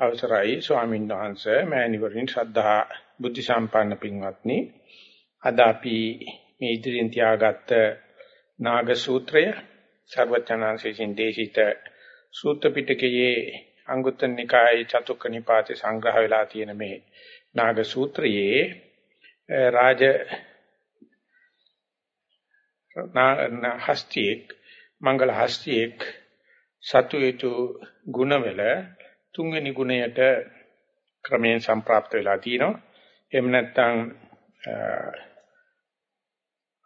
අවසරයි ස්වාමීන් වහන්සේ. මෑණිවරින් ශ්‍රද්ධා බුද්ධ සම්පන්න පින්වත්නි. අද අපි මේ ඉදිරියෙන් තියාගත්ත නාග සූත්‍රය සර්වචනාංශයෙන් දේශිත සූත්‍ර පිටකයේ අංගුත්තර නිකායේ චතුක්ක නිපාතේ සංග්‍රහ වෙලා තියෙන මේ නාග සූත්‍රයේ රාජ හස්තියෙක් මංගල හස්තියෙක් සතුයේතු ගුණවල තුන්වෙනි ගුණයට ක්‍රමයෙන් සම්ප්‍රාප්ත වෙලා තිනවා. එහෙම නැත්නම්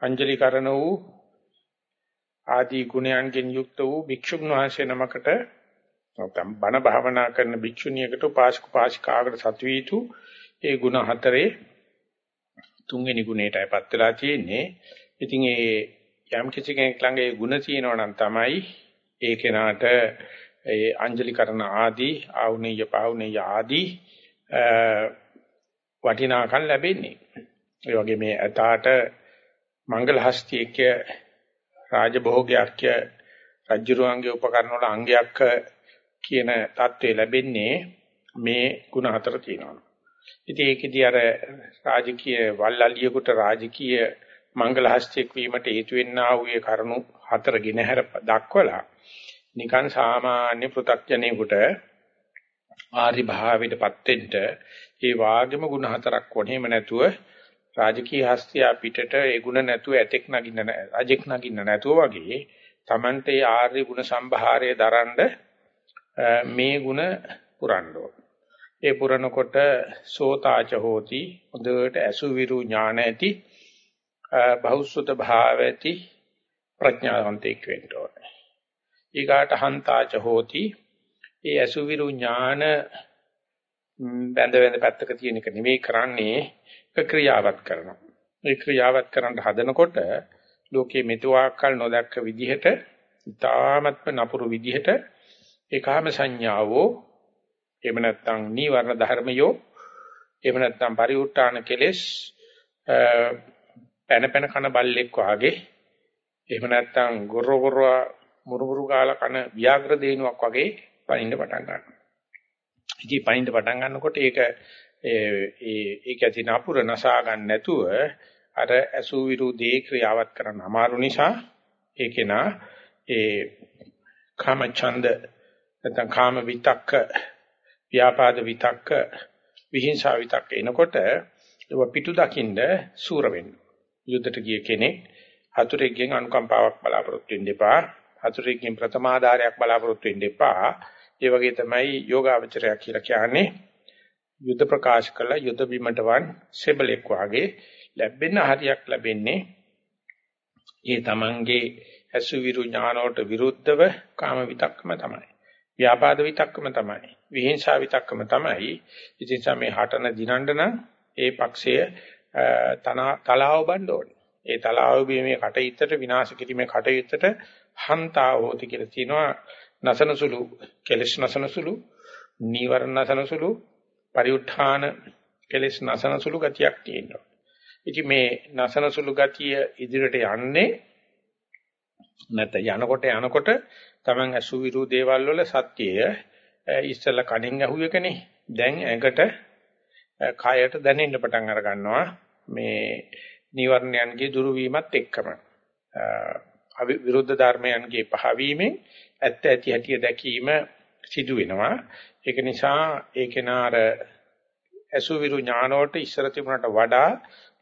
අංජලි කරන වූ ආදී ගුණයන්ගෙන් යුක්ත වූ භික්ෂුන් වහන්සේ නමකට නැත්නම් බණ භාවනා කරන භික්ෂුණියකට උපාසක උපාසිකාවකට සතු වීතු ඒ ගුණ හතරේ තුන්වෙනි ගුණයටයිපත් වෙලා තියෙන්නේ. ඉතින් ඒ යම් කිසි කෙනෙක් ළඟ ඒ ගුණ තියෙනවා නම් තමයි ඒ කෙනාට ඒ අංජලි කරන ආදී ආවුනේය පාවුනේය ආදී වටිනාකම් ලැබෙන්නේ. ඒ වගේ මේ ඇතාට මංගල හස්තියක රාජභෝගයක් රජුරුවන්ගේ උපකරණ වල අංගයක් කියන தત્ත්වය ලැබෙන්නේ මේ ಗುಣ හතර තියෙනවා. ඉතින් ඒකෙදී අර රාජකීය වල්ලාලියෙකුට රාජකීය මංගල හස්තියක් වීමට හේතු වෙන්නා වූ කරුණු හතර ගෙනහැර දක්වලා නිකන් සාමාන්‍ය පෘථග්ජනෙකුට ආරි භාවයටපත් වෙන්න ඒ වාග්යම ගුණ හතරක් වොනේම නැතුව රාජකීය හස්තිය පිටට ඒ ගුණ නැතුව ඇතෙක් නගින්න රජෙක් නගින්න නැතුව වගේ Tamante ආර්ය ගුණ සම්භාරය දරනද මේ ගුණ පුරන්න ඒ පුරනකොට සෝතාච හෝති හොඳට අසුවිරු ඥාන ඇති බහුසුත භාව ඇති ප්‍රඥාවන්තෙක් වෙන්න ඕනේ. ඊගාට හන්තාච හෝති. ඒ අසුවිරු ඥාන බඳ වෙන පැත්තක තියෙන එක නෙමෙයි කරන්නේ. ඒක ක්‍රියාවත් කරනවා. ඒ ක්‍රියාවත් කරන්න හදනකොට ලෝකයේ මෙතුආකල් නොදැක්ක විදිහට ඊ타මත්ම නපුරු විදිහට ඒකාම සංඥාවෝ එහෙම නැත්නම් නීවරණ ධර්මයෝ එහෙම නැත්නම් පරිඋත් ทาน කෙලෙස් පැන පැන කන බල්ලෙක් වාගේ එහෙම නැත්නම් ගොරො ගොරවා මුරුමුරු ගාලා කන ව්‍යාග්‍ර දේනුවක් වගේ පනින්න පටන් ගන්නවා. ඉතින් පනින්න පටන් ගන්නකොට ඒක ඒ ඒක ඇති නපුර නසා ගන්න නැතුව අර අසු විරුදේ ක්‍රියාවත් කරන්න අමාරු නිසා ඒකේනා ඒ කාම ඡන්ද නැත්නම් කාම විතක්ක ව්‍යාපාද විතක්ක විහිංසාව විතක්ක එනකොට ඒව පිටු දකින්න සූර වෙන්න. යුද්ධට ගිය කෙනෙක් හතුරෙක්ගෙන් අනුකම්පාවක් බලාපොරොත්තු වෙන්න එපා. හතුරෙක්ගෙන් ප්‍රථමාධාරයක් බලාපොරොත්තු වෙන්න එපා. ඒ වගේ තමයි යෝගාවචරය කියලා කියන්නේ. යුද්ධ ප්‍රකාශ කළ යුද්ධ බිමට වන් සෙබලෙක් වාගේ ලැබෙන හරියක් ලැබෙන්නේ ඒ තමන්ගේ අසුවිරු ඥානවට විරුද්ධව කාම විතක්කම තමයි. ව්‍යාපාද විතක්කම තමයි. විහිංසා විතක්කම තමයි. ඉතින් සමේ හටන දිනන්න නම් ඒ පක්ෂය තලාව බණ්ඩ ඕනේ. ඒ තලාව බීමේ කටයුත්තට විනාශ කිරීමේ කටයුත්තට හන්තා හෝති කියලා කියනවා. නසනසුළු කෙලස් නසනසුළු නීවරණ නසනසුළු පරිඋත්ථාන කෙලස් නසනසුළු ගතියක් තියෙනවා. ඉතින් මේ නසනසුළු ගතිය ඉදිරියට යන්නේ නැත්නම් යනකොට යනකොට Taman අසුවිරු දේවල් වල සත්‍යය ඉස්සෙල්ලා කණෙන් ඇහුවෙකනේ දැන් ඇඟට කයට දැනෙන්න පටන් අර ගන්නවා මේ නිවර්ණයන්ගේ දුරු වීමත් එක්කම විරුද්ධ ධර්මයන්ගේ පහවීමෙන් ඇත්ත ඇති හැටි දැකීම සිදු වෙනවා ඒක නිසා ඒකේනා අර අසුවිරු ඥානවලට ඉස්සර තිබුණට වඩා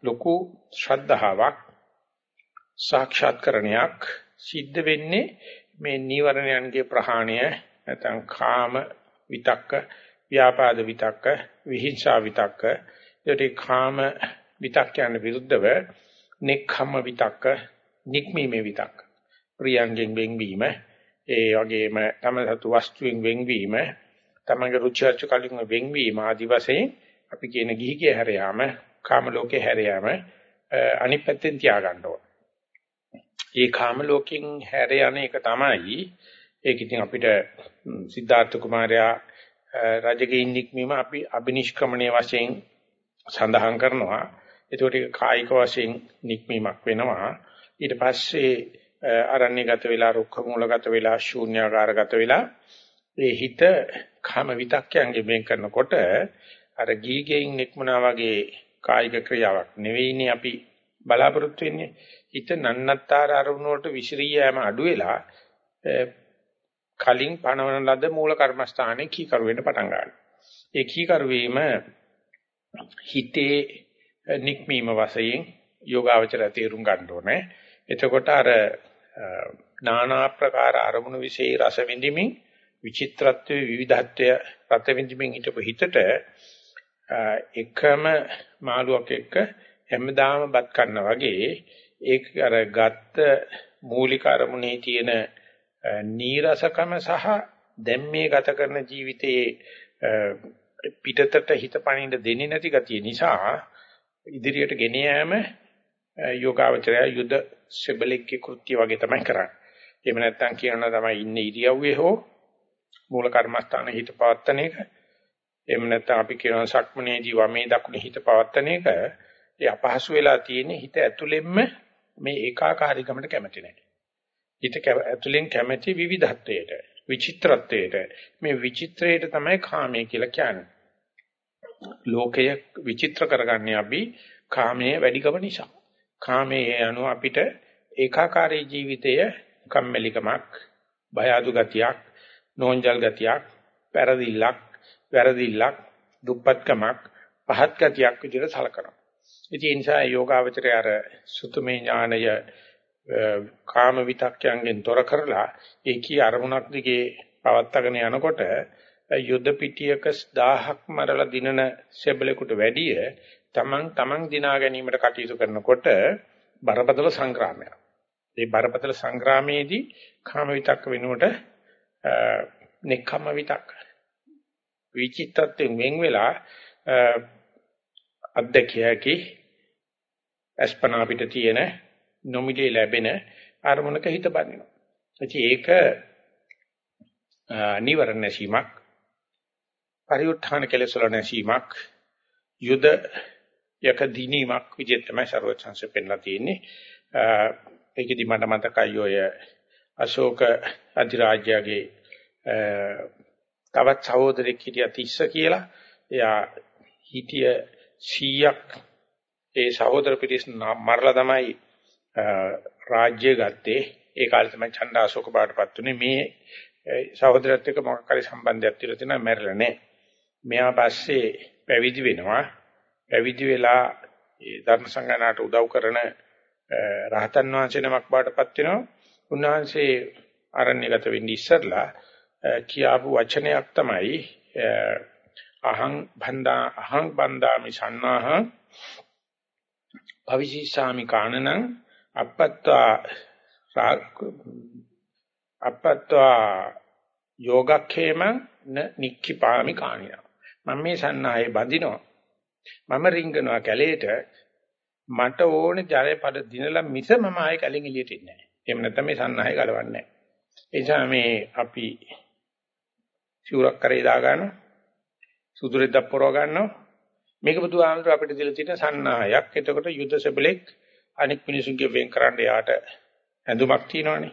ලොකු ශ්‍රද්ධාවක් සාක්ෂාත්කරණයක් සිද්ධ වෙන්නේ මේ නීවරණයන්ගේ ප්‍රහාණය නැත්නම් කාම විතක්ක ව්‍යාපාද විතක්ක විහිංසා විතක්ක. ඒටි කාම විතක්යන් විරුද්ධව නෙක්ඛම්ම විතක්ක නික්මීමේ විතක්ක. ප්‍රියංගෙන් වෙන්වීම ඒ වගේම තම සතු වස්තුවෙන් වෙන්වීම තමගේ රුචි අරුචිකලින් වෙන්වීම ආදි වශයෙන් අපි කියන ගිහිගේ හැර යාම කාම ලෝකේ හැර යාම අනිත් පැත්තෙන් තියාගන්න ඕන. ඒ කාම ලෝකෙන් හැර යන එක තමයි ඒක ඉතින් අපිට සිද්ධාර්ථ කුමාරයා රජගෙයින් නික්මීම අපි අබිනිෂ්ක්‍මණයේ වශයෙන් සඳහන් කරනවා. ඒකට කායික වශයෙන් නික්මීමක් වෙනවා. ඊට පස්සේ අරණ්‍යගත වෙලා රුක්ක මූලගත වෙලා ශූන්‍යාකාරගත වෙලා ඒ හිත කාම විතක්කයන්ගෙන් වෙන් කරනකොට අර ගීගෙයින් නික්මුණා වගේ කායික ක්‍රියාවක් නෙවෙයිනේ අපි බලාපොරොත්තු වෙන්නේ. හිත නන්නත්තර අරමුණ වලට විසිරී යෑම අඩු වෙලා කලින් පණවන ලද මූල කර්මස්ථානයේ කීකරු වෙන්න පටන් ගන්නවා. ඒ කීකරු වීම හිතේ නික්මීම වශයෙන් යෝගාවචර තේරුම් ගන්න ඕනේ. එතකොට අර නානා ප්‍රකාර අරමුණු વિશે රස විඳිමින් විචිත්‍රත්වයේ විවිධත්වය රස විඳිමින් හිටපු හිතට එකම මාළුවක් එක්ක හැමදාම බත් කන්නා වගේ ඒක අර ගත්ත මූලික අරමුණේ තියෙන නීරසකම සහ දැන් මේ ගත කරන ජීවිතයේ පිටතට හිත පනින්න දෙන්නේ නැති ගතිය නිසා ඉදිරියට ගෙන යාම යෝගාවචරය යුද සෙබලෙක්ගේ කෘත්‍ය වගේ තමයි කරන්නේ. එහෙම නැත්නම් කියනවා තමයි ඉන්නේ ඉරියව්වේ හෝ මූල කර්මස්ථාන හිත පවත්තන එක. එහෙම නැත්නම් අපි කියනවා සක්මනේදී වමේ දකුණේ හිත පවත්තන එක. ඒ අපහසු වෙලා තියෙන හිත ඇතුළෙන්ම මේ ඒකාකාරීකමට කැමති නැහැ. හිත ඇතුළෙන් කැමති විවිධත්වයට, විචිත්‍රත්වයට. මේ විචිත්‍රයට තමයි කාමය කියලා කියන්නේ. ලෝකය විචිත්‍ර කරගන්නේ අපි කාමයේ වැඩිකම නිසා. කාමයේ අනුව අපිට ඒකාකාරී ජීවිතය කම්මැලිකමක්, බය අඩු ගතියක්, නෝන්ජල් ගතියක්, පෙරදිල්ලක්, වැරදිල්ලක්, දුප්පත්කමක්, පහත් ගතියක් විදිහට සලකනවා. ඉතින් ඒ නිසා යෝගාවචරය අර සුතුමේ ඥානය කාම විතක්යන්ගෙන් තොර කරලා ඒකී අරමුණක් දිගේ පවත්වාගෙන යනකොට යුද්ධ පිටියක 1000ක් මරලා දිනන සෙබලෙකුට වැඩිය තමන් තමන් දිනා ගැනීමට කටයුතු කරනකොට බරපතල සංග්‍රාමයක්. ඒ බරපතල සංග්‍රාමයේදී කාම විතක්ක වෙනුවට නෙක්ඛම්ම විතක්ක විචිත්තත්වයෙන් වෙන් වෙලා අධ්‍යක්ෂයකි අස්පනා පිට තියෙන නොමිලේ ලැබෙන අරමුණක හිත බඳිනවා. එචි ඒක නිවරණ සීමක් පරිඋත්ථාන කෙලෙස් වල නැසීමක් යුද යක දිනීමක් විදිහට තමයි ਸਰවචන්සෙ පෙන්ලා තියෙන්නේ. ඒකෙදි මට මතකයි ඔය අශෝක අධිරාජ්‍යගේ තවත් සහෝදරෙක් හිටියා තිස්ස කියලා. එයා හිටිය 100ක් ඒ සහෝදර පිරිස මරලා තමයි රාජ්‍ය ගත්තේ. ඒ කාලේ තමයි ඡණ්ඩ අශෝක බාටපත් උනේ. මේ සහෝදරයත් එක්ක මොකක් හරි සම්බන්ධයක් තියලා තියෙනවා මැරෙලා නැහැ. මෙයා පස්සේ පැවිදි වෙනවා. පැවිදි වෙලා ඒ ධර්ම සංගායනාට උදව් කරන රහතන් වහන්සේ නමක් බාටපත් වෙනවා. උන්වහන්සේ අරණ්‍යගත වෙන්න ඉස්සරලා කියාපු වචනයක් තමයි අහං බන්දා අහං බන්දාමි සන්නාහ භවිෂීසාමි කානනං අපත්තා අපත්තා යෝගක්ඛේම නික්ඛිපාමි කාණිනා මම මේ සන්නාහේ බඳිනවා මම රිංගනවා කැලේට මට ඕනේ ජලය පද දිනලා මිස මම ආයේ කලින් එළියට එන්නේ නැහැ. එහෙම නැත්නම් මේ සන්නාහය ගලවන්නේ නැහැ. ඒ නිසා මේ අපි සිවුරක් කරේ දා ගන්නවා. සුදුරෙද්දක් පොරව ගන්නවා. මේක බුදුහාමුදුර අපිට දීලා තියෙන සන්නාහයක්. එතකොට යුද්ධ සෙබලෙක් අනික් මිනිසුන්ගේ වෙන් කරන්න යාට ඇඳුමක් තියෙනවනේ.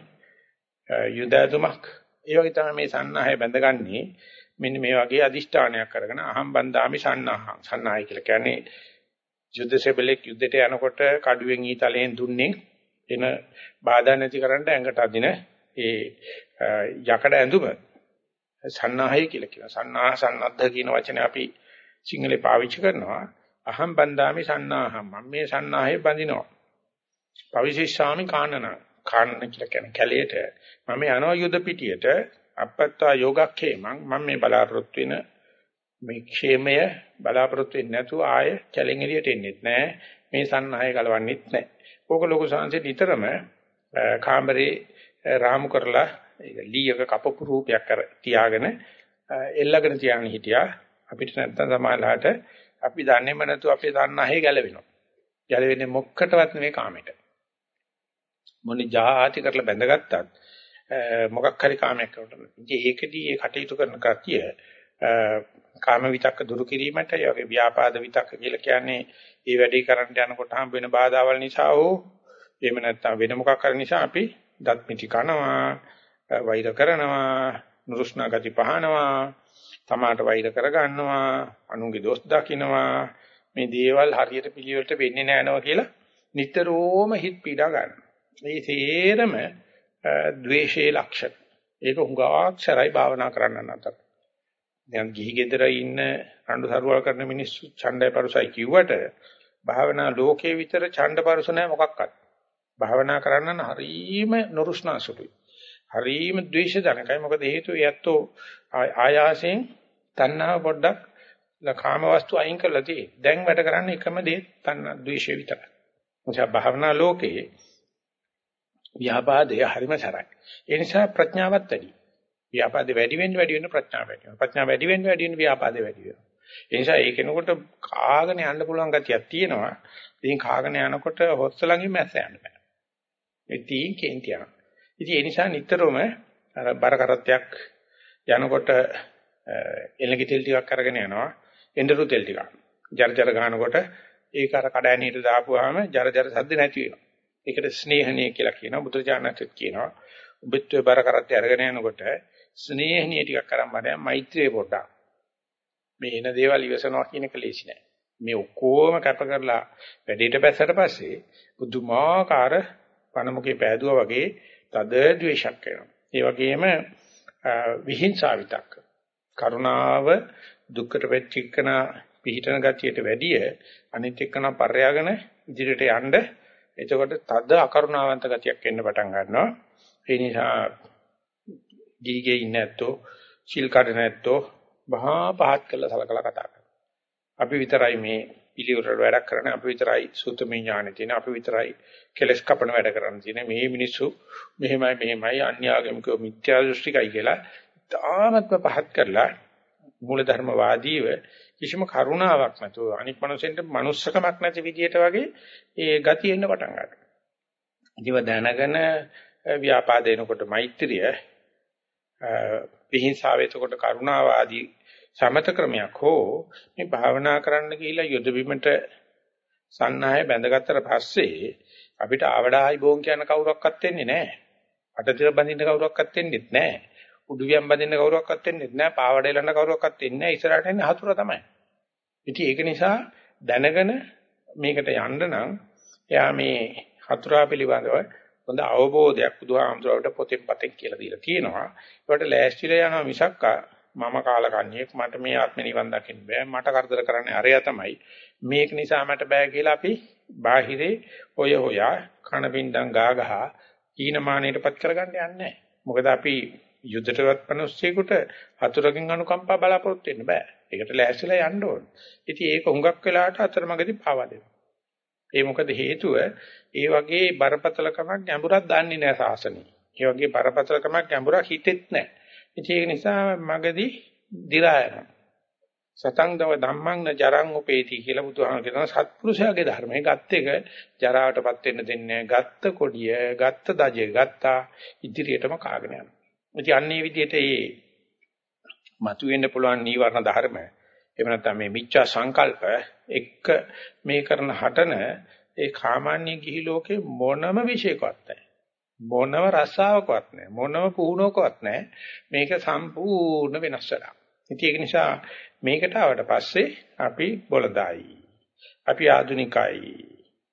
යුද ඇඳුමක්. ඒ වගේ තමයි මේ සන්නාහය බැඳගන්නේ. මෙන්න මේ වගේ අදිෂ්ඨානයක් කරගෙන අහම් බන්දාමි සන්නාහං. සන්නාහය කියලා කියන්නේ යුද්ධ සෙබලෙක් යුද්ධයට යනකොට කඩුවෙන් ඊතලයෙන් දුන්නේ එන බාධා නැති කරන්න ඇඟට අදින ඒ යකඩ ඇඳුම සන්නාහය කියලා කියනවා. සන්නාහ සන්නද්ධ කියන වචනේ අපි සිංහලේ පාවිච්චි කරනවා. අහම් බන්දාමි සන්නාහම්. මම මේ සන්නාහය බඳිනවා. පවිශේෂාමි කානන. කානන කියලා කියන්නේ කැලේට. මම යනවා යුද පිටියට අපත්තා යෝගක්ඛේමං මම මේ බලාපොරොත්තු වෙන මේ ക്ഷേමය බලාපොරොත්තු වෙන්නේ නැතුව ආය කැලෙන් එළියට එන්නෙත් නැහැ. මේ සන්නාහය ගලවන්නෙත් නැහැ. ඕක ලොකු සංසෙ නිතරම කාමරේ රාමු කරලා ඒක ලීයක කපපු රූපයක් කර තියාගෙන එල්ලගෙන තියාගෙන හිටියා. අපිට නැත්තම් සමාජලාට අපි දන්නේම නැතුව අපේ තණ්හාවේ ගැලවෙනවා. ගැලවෙන්නේ මොක්කටවත් නෙමෙයි කාමයට. මොනි ජාති කරලා බැඳගත්තත් මොකක් හරි කාමයක් කරනවා. ඉතින් ඒකදී ඒ කටයුතු කරන කතිය කාම විතක්ක දුරු කිරීමට ඒ වගේ ව්‍යාපාද විතක්ක කියලා කියන්නේ ඒ වැඩේ කරන්න යනකොට හම් වෙන බාධාවල් නිසා හෝ එහෙම නැත්නම් වෙන මොකක් හරි නිසා අපි දත් මිටි කනවා වෛර කරනවා නුරුස්නා ගති පහනවා තමාට වෛර කරගන්නවා, අනුන්ගේ දොස් දකින්නවා, මේ දේවල් හරියට පිළිවෙලට වෙන්නේ නැනවා කියලා නිතරම හිත පීඩා ගන්නවා. මේ තේරම ද්වේෂයේ ලක්ෂණ. ඒක හුඟාක්ෂරයි භාවනා කරන්න අතර. දැන් ගිහි ගෙදර ඉන්න රණ්ඩු සරුවල් කරන මිනිස්සු ඡණ්ඩය පරුසයි කිව්වට භාවනා ලෝකේ විතර ඡණ්ඩ පරුස නැහැ මොකක්වත්. භාවනා කරන්න නම් හරීම නුරුස්නාසුතුයි. හරීම ද්වේෂ ජනකයි. මොකද හේතුව යැත්තෝ ආයාසයෙන් තණ්හාව පොඩ්ඩක් කාම වස්තු අයින් කරලා තියෙන්නේ. දැන් වැඩ කරන්නේ එකම දේ තණ්හා ද්වේෂය විතරයි. මොකද භාවනා ලෝකේ ව්‍යාපාදය හරිම සරයි. ඒ නිසා ප්‍රඥාවත් වැඩි. ව්‍යාපාදේ වැඩි වෙන්න වැඩි වෙන්න ප්‍රඥාව වැඩි වෙනවා. ප්‍රඥාව වැඩි වෙන්න වැඩි වෙන්න ව්‍යාපාදේ වැඩි වෙනවා. ඒ නිසා ඒ කෙනෙකුට කාගෙන යන්න පුළුවන් ගතියක් තියෙනවා. ඉතින් කාගෙන යනකොට හොස්ස ළඟින් මැස්ස යන්න බෑ. ඉතින් කේන්ති යනවා. ඉතින් ඒ නිසා නිතරම අර බර කරත්තයක් යනකොට එළඟි තෙල් ටිකක් අරගෙන යනවා. එඬරු තෙල් ටිකක්. ජර ජර ගන්නකොට ඒක අර කඩෑනියට දාපුවාම ජර ජර සද්ද නැති වෙනවා. ඒකට ස්නේහණිය කියලා කියනවා. බුදුරජාණන්ත් කියනවා. ඔබත් බර කරත්තය අරගෙන යනකොට ස්නේහණිය ටිකක් අරන් බලයන් මෛත්‍රිය පොඩ්ඩක්. මේ එන දේවල් ඉවසනවා කියන එක ලේසි නෑ. මේ ඔක්කොම කැප කරලා වැඩේට බැස්සට පස්සේ බුදුමාකාර පණමුකේ පෑදුවා වගේ තද ද්වේෂයක් වෙනවා. ඒ වගේම විහිංසාව විතක්ක. කරුණාව දුක්කට වෙච්චිකන පිහිටන ගතියට වැඩිය අනිත් එක්කන පර්යාගෙන ඉදිරියට යන්න එතකොට තද අකරුණාවන්ත ගතියක් එන්න පටන් ගන්නවා. ඒ නිසා ගිහිගේ ඉන්නේ නැත්තෝ, සිල් කඩ නැත්තෝ බහා පහත් කළා සලකලා කතා කරනවා. අපි විතරයි මේ පිළිවෙල වැඩක් කරන්නේ අපි විතරයි සුතමේ ඥානෙ තියෙන අපි විතරයි කෙලස් කපන වැඩ කරන්න තියෙන මේ මිනිස්සු මෙහෙමයි මෙහෙමයි අන්‍යාගමිකව මිත්‍යා දෘෂ්ටිකයි කියලා තාමත්ම පහත් කරලා මූලධර්මවාදීව කිසිම කරුණාවක් නැතුව අනික් මනුස්සෙන්ට මනුස්සකමක් නැති විදියට වගේ ඒ ගතිය එන්න පටන් ගන්නවා. ඉතිව දැනගෙන ව්‍යාපාදේනකොට මෛත්‍රිය විහිංසාව එතකොට කරුණාව ආදී සමත ක්‍රමයක් හෝ මේ භාවනා කරන්න ගිහිලා යොද බිමට සන්නාය බැඳගත්තට පස්සේ අපිට ආවඩායි බෝන් කියන කවුරක්වත් වෙන්නේ නැහැ. අටතිර බඳින්න කවුරක්වත් වෙන්නේ නැහැ. උඩුවියන් බඳින්න කවුරක්වත් වෙන්නේ නැහැ. පාවඩ එලන්න කවුරක්වත් වෙන්නේ නැහැ. ඉස්සරහට එන්නේ හතුර තමයි. ඉතින් ඒක නිසා දැනගෙන මේකට යන්න නම් එයා මේ හතුරා පිළිබඳව හොඳ අවබෝධයක් බුදුහාමුදුරුවෝ පොතෙන් පතෙන් කියලා දීලා තියෙනවා. ඒකට ලෑස්තිලා යනවා මිසක්කා මම කාලකන්ණියෙක් මට මේ ආත්ම නිවන් දකින්න බෑ මට කරදර කරන්නේ අරයා තමයි මේක නිසා මට බෑ කියලා අපි බාහිරේ ඔය හොයා කන බින්දන් ගා ගහ ඊනමානයටපත් කරගන්න යන්නේ මොකද අපි යුද්ධටවත් පනොස්සෙකුට හතුරකින් අනුකම්පා බලාපොරොත්තු වෙන්න බෑ ඒකට ලෑස්තිලා යන්න ඕන ඉතින් ඒක හුඟක් වෙලාවට අතරමඟදී පාවා දෙනවා ඒ මොකද හේතුව ඒ වගේ බරපතලකමක් ගැඹුරක් දන්නේ නැහැ සාසනෙ. ඒ වගේ බරපතලකමක් ගැඹුරක් හිතෙත් නැහැ. ඉතින් ඒක නිසා මගදී දි รา යනවා. සතං දව ධම්මං න ජරං උපේති කියලා බුදුහාම කියනවා සත්පුරුෂයාගේ ධර්මයේ ගත් එක ජරාවටපත් වෙන්න දෙන්නේ ගත්ත කොඩිය ගත්ත දජය ගත්තා ඉදිරියටම කාගෙන යනවා. ඉතින් අන්නේ විදිහට මේ මතුවෙන්න පුළුවන් නීවරණ ධර්ම එහෙම නැත්නම් මේ මිච්ඡා සංකල්ප එක්ක මේ කරන හටන ඒ කාමාන්‍ය ගිහි ලෝකේ මොනම විශේෂකවත් නැහැ. මොනම රස්සාවකවත් නැහැ. මොනම පුහුණුවකවත් නැහැ. මේක සම්පූර්ණ වෙනස් වෙලා. ඉතින් ඒක නිසා මේකට ආවට පස්සේ අපි බොළඳයි. අපි ආධුනිකයි.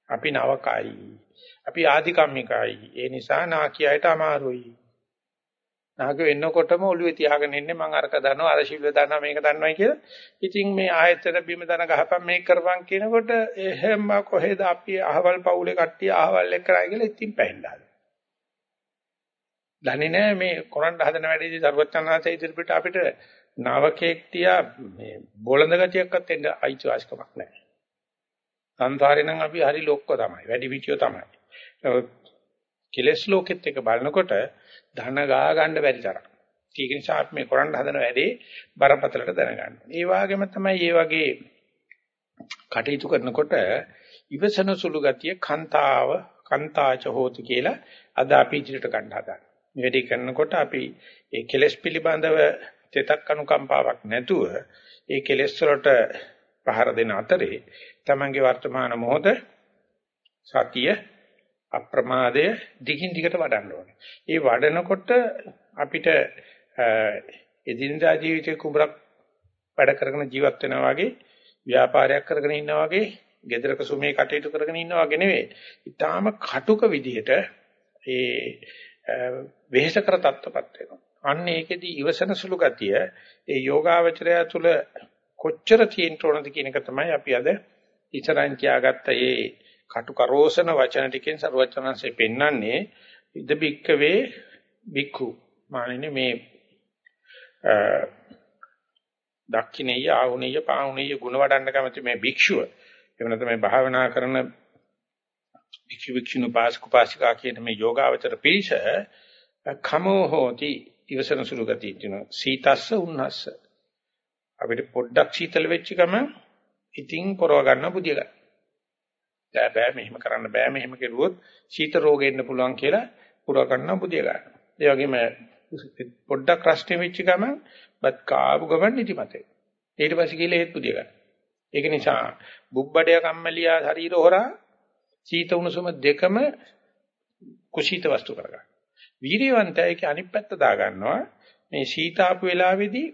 අපි නවකයි. අපි ආධිකම්මිකයි. ඒ නිසා නාකියයට අමාරුයි. නාග වෙන්නකොටම ඔළුවේ තියාගෙන ඉන්නේ මං අරක දන්නවා අර ශිල්ව දන්නවා මේක දන්නවයි කියලා. ඉතින් මේ ආයතන බිම දන ගහපන් මේක කරපන් කියනකොට එහෙම කොහෙද අපි අහවල් පවුලේ කට්ටිය අහවල් එක්කරයි කියලා ඉතින් පැහැල්ලා. දන්නේ නැහැ මේ කරන්න හදන වැඩේදී සර්වඥාන්සේ ඉදිරියට අපිට නාවකෙක් තියා මේ බොළඳ ගතියක්වත් එන්න අයිතිවාසිකමක් නැහැ. සංසාරේ නම් අපි හරි ලොක්ක තමයි. වැඩි පිටියෝ තමයි. කෙලස් ලෝකෙත් එක බලනකොට ධන ගා ගන්න බැරි තරම්. ඒක නිසා අපි මේ කරන්න හදන වැඩේ බරපතලට දැනගන්න. ඒ වගේම තමයි මේ වගේ කටයුතු කරනකොට ඉවසන සුළු ගතිය කන්තාව කන්තාච හෝති කියලා අද අපි ඉදිරියට ගන්න හදනවා. මේ වැඩේ කරනකොට අපි ඒ කෙලෙස් පිළිබඳව තෙතක් අනුකම්පාවක් නැතුව ඒ කෙලෙස් වලට පහර දෙන අතරේ තමන්ගේ වර්තමාන මොහොත සතිය අප්‍රමාදය දිගින් දිගට වඩන්න ඕනේ. ඒ වඩනකොට අපිට එදිනදා ජීවිතේ කුඹරක් වැඩ කරගෙන ජීවත් වෙනවා වගේ ව්‍යාපාරයක් කරගෙන ඉන්නවා වගේ ගෙදරක සුමේ කටයුතු කරගෙන ඉන්නවා වගේ නෙවෙයි. ඊටාම කටුක විදිහට ඒ වෙහෙසකර තත්ත්වපත් වෙනවා. අන්න ඒකෙදි ඉවසන සුළු ගතිය ඒ යෝගාවචරය තුළ කොච්චර තියෙන්න ඕනද කියන එක තමයි අපි අද ඉස්සරහින් කියාගත්ත ඒ කටුකරෝසන වචන ටිකෙන් සරුවචනanse පෙන්වන්නේ ඉද බික්කවේ බික්ඛු මානෙන්නේ මේ දක්ඛිනේය ආහුනේය පාහුනේය ගුණ වඩන්න කැමති මේ භික්ෂුව. එහෙම නැත්නම් මේ භාවනා කරන භික්ෂු භික්ෂුණු පාසක පාසිකා කියන මේ යෝගාවචර පිරිස කමෝ හෝති ඉවසන සුළු ගතිය තියෙනවා සීතස්ස උන්නස්ස. අපිට පොඩ්ඩක් සීතල වෙච්ච ගම ඉතින් පොරව ගන්න බුදිය ගන්න. බෑ බෑ මෙහෙම කරන්න බෑ මෙහෙම කෙරුවොත් සීත රෝගෙ එන්න පුළුවන් කියලා පුරව ගන්න බුදිය ගන්න. ඒ වගේම පොඩ්ඩක් රස්නේ වෙච්ච ගම බත් කාපු ගමන් නිදිමතේ. ඊට පස්සේ කියලා ඒත් බුදිය ගන්න. ඒක නිසා බුබ්බඩය කම්මැලියා ශරීර හොරා සීත උණුසුම දෙකම කුසීත වස්තු කරගන්න. වීර්යවන්තයා ඒක අනිත් පැත්ත දා ගන්නවා. මේ සීතාපු වෙලාවේදී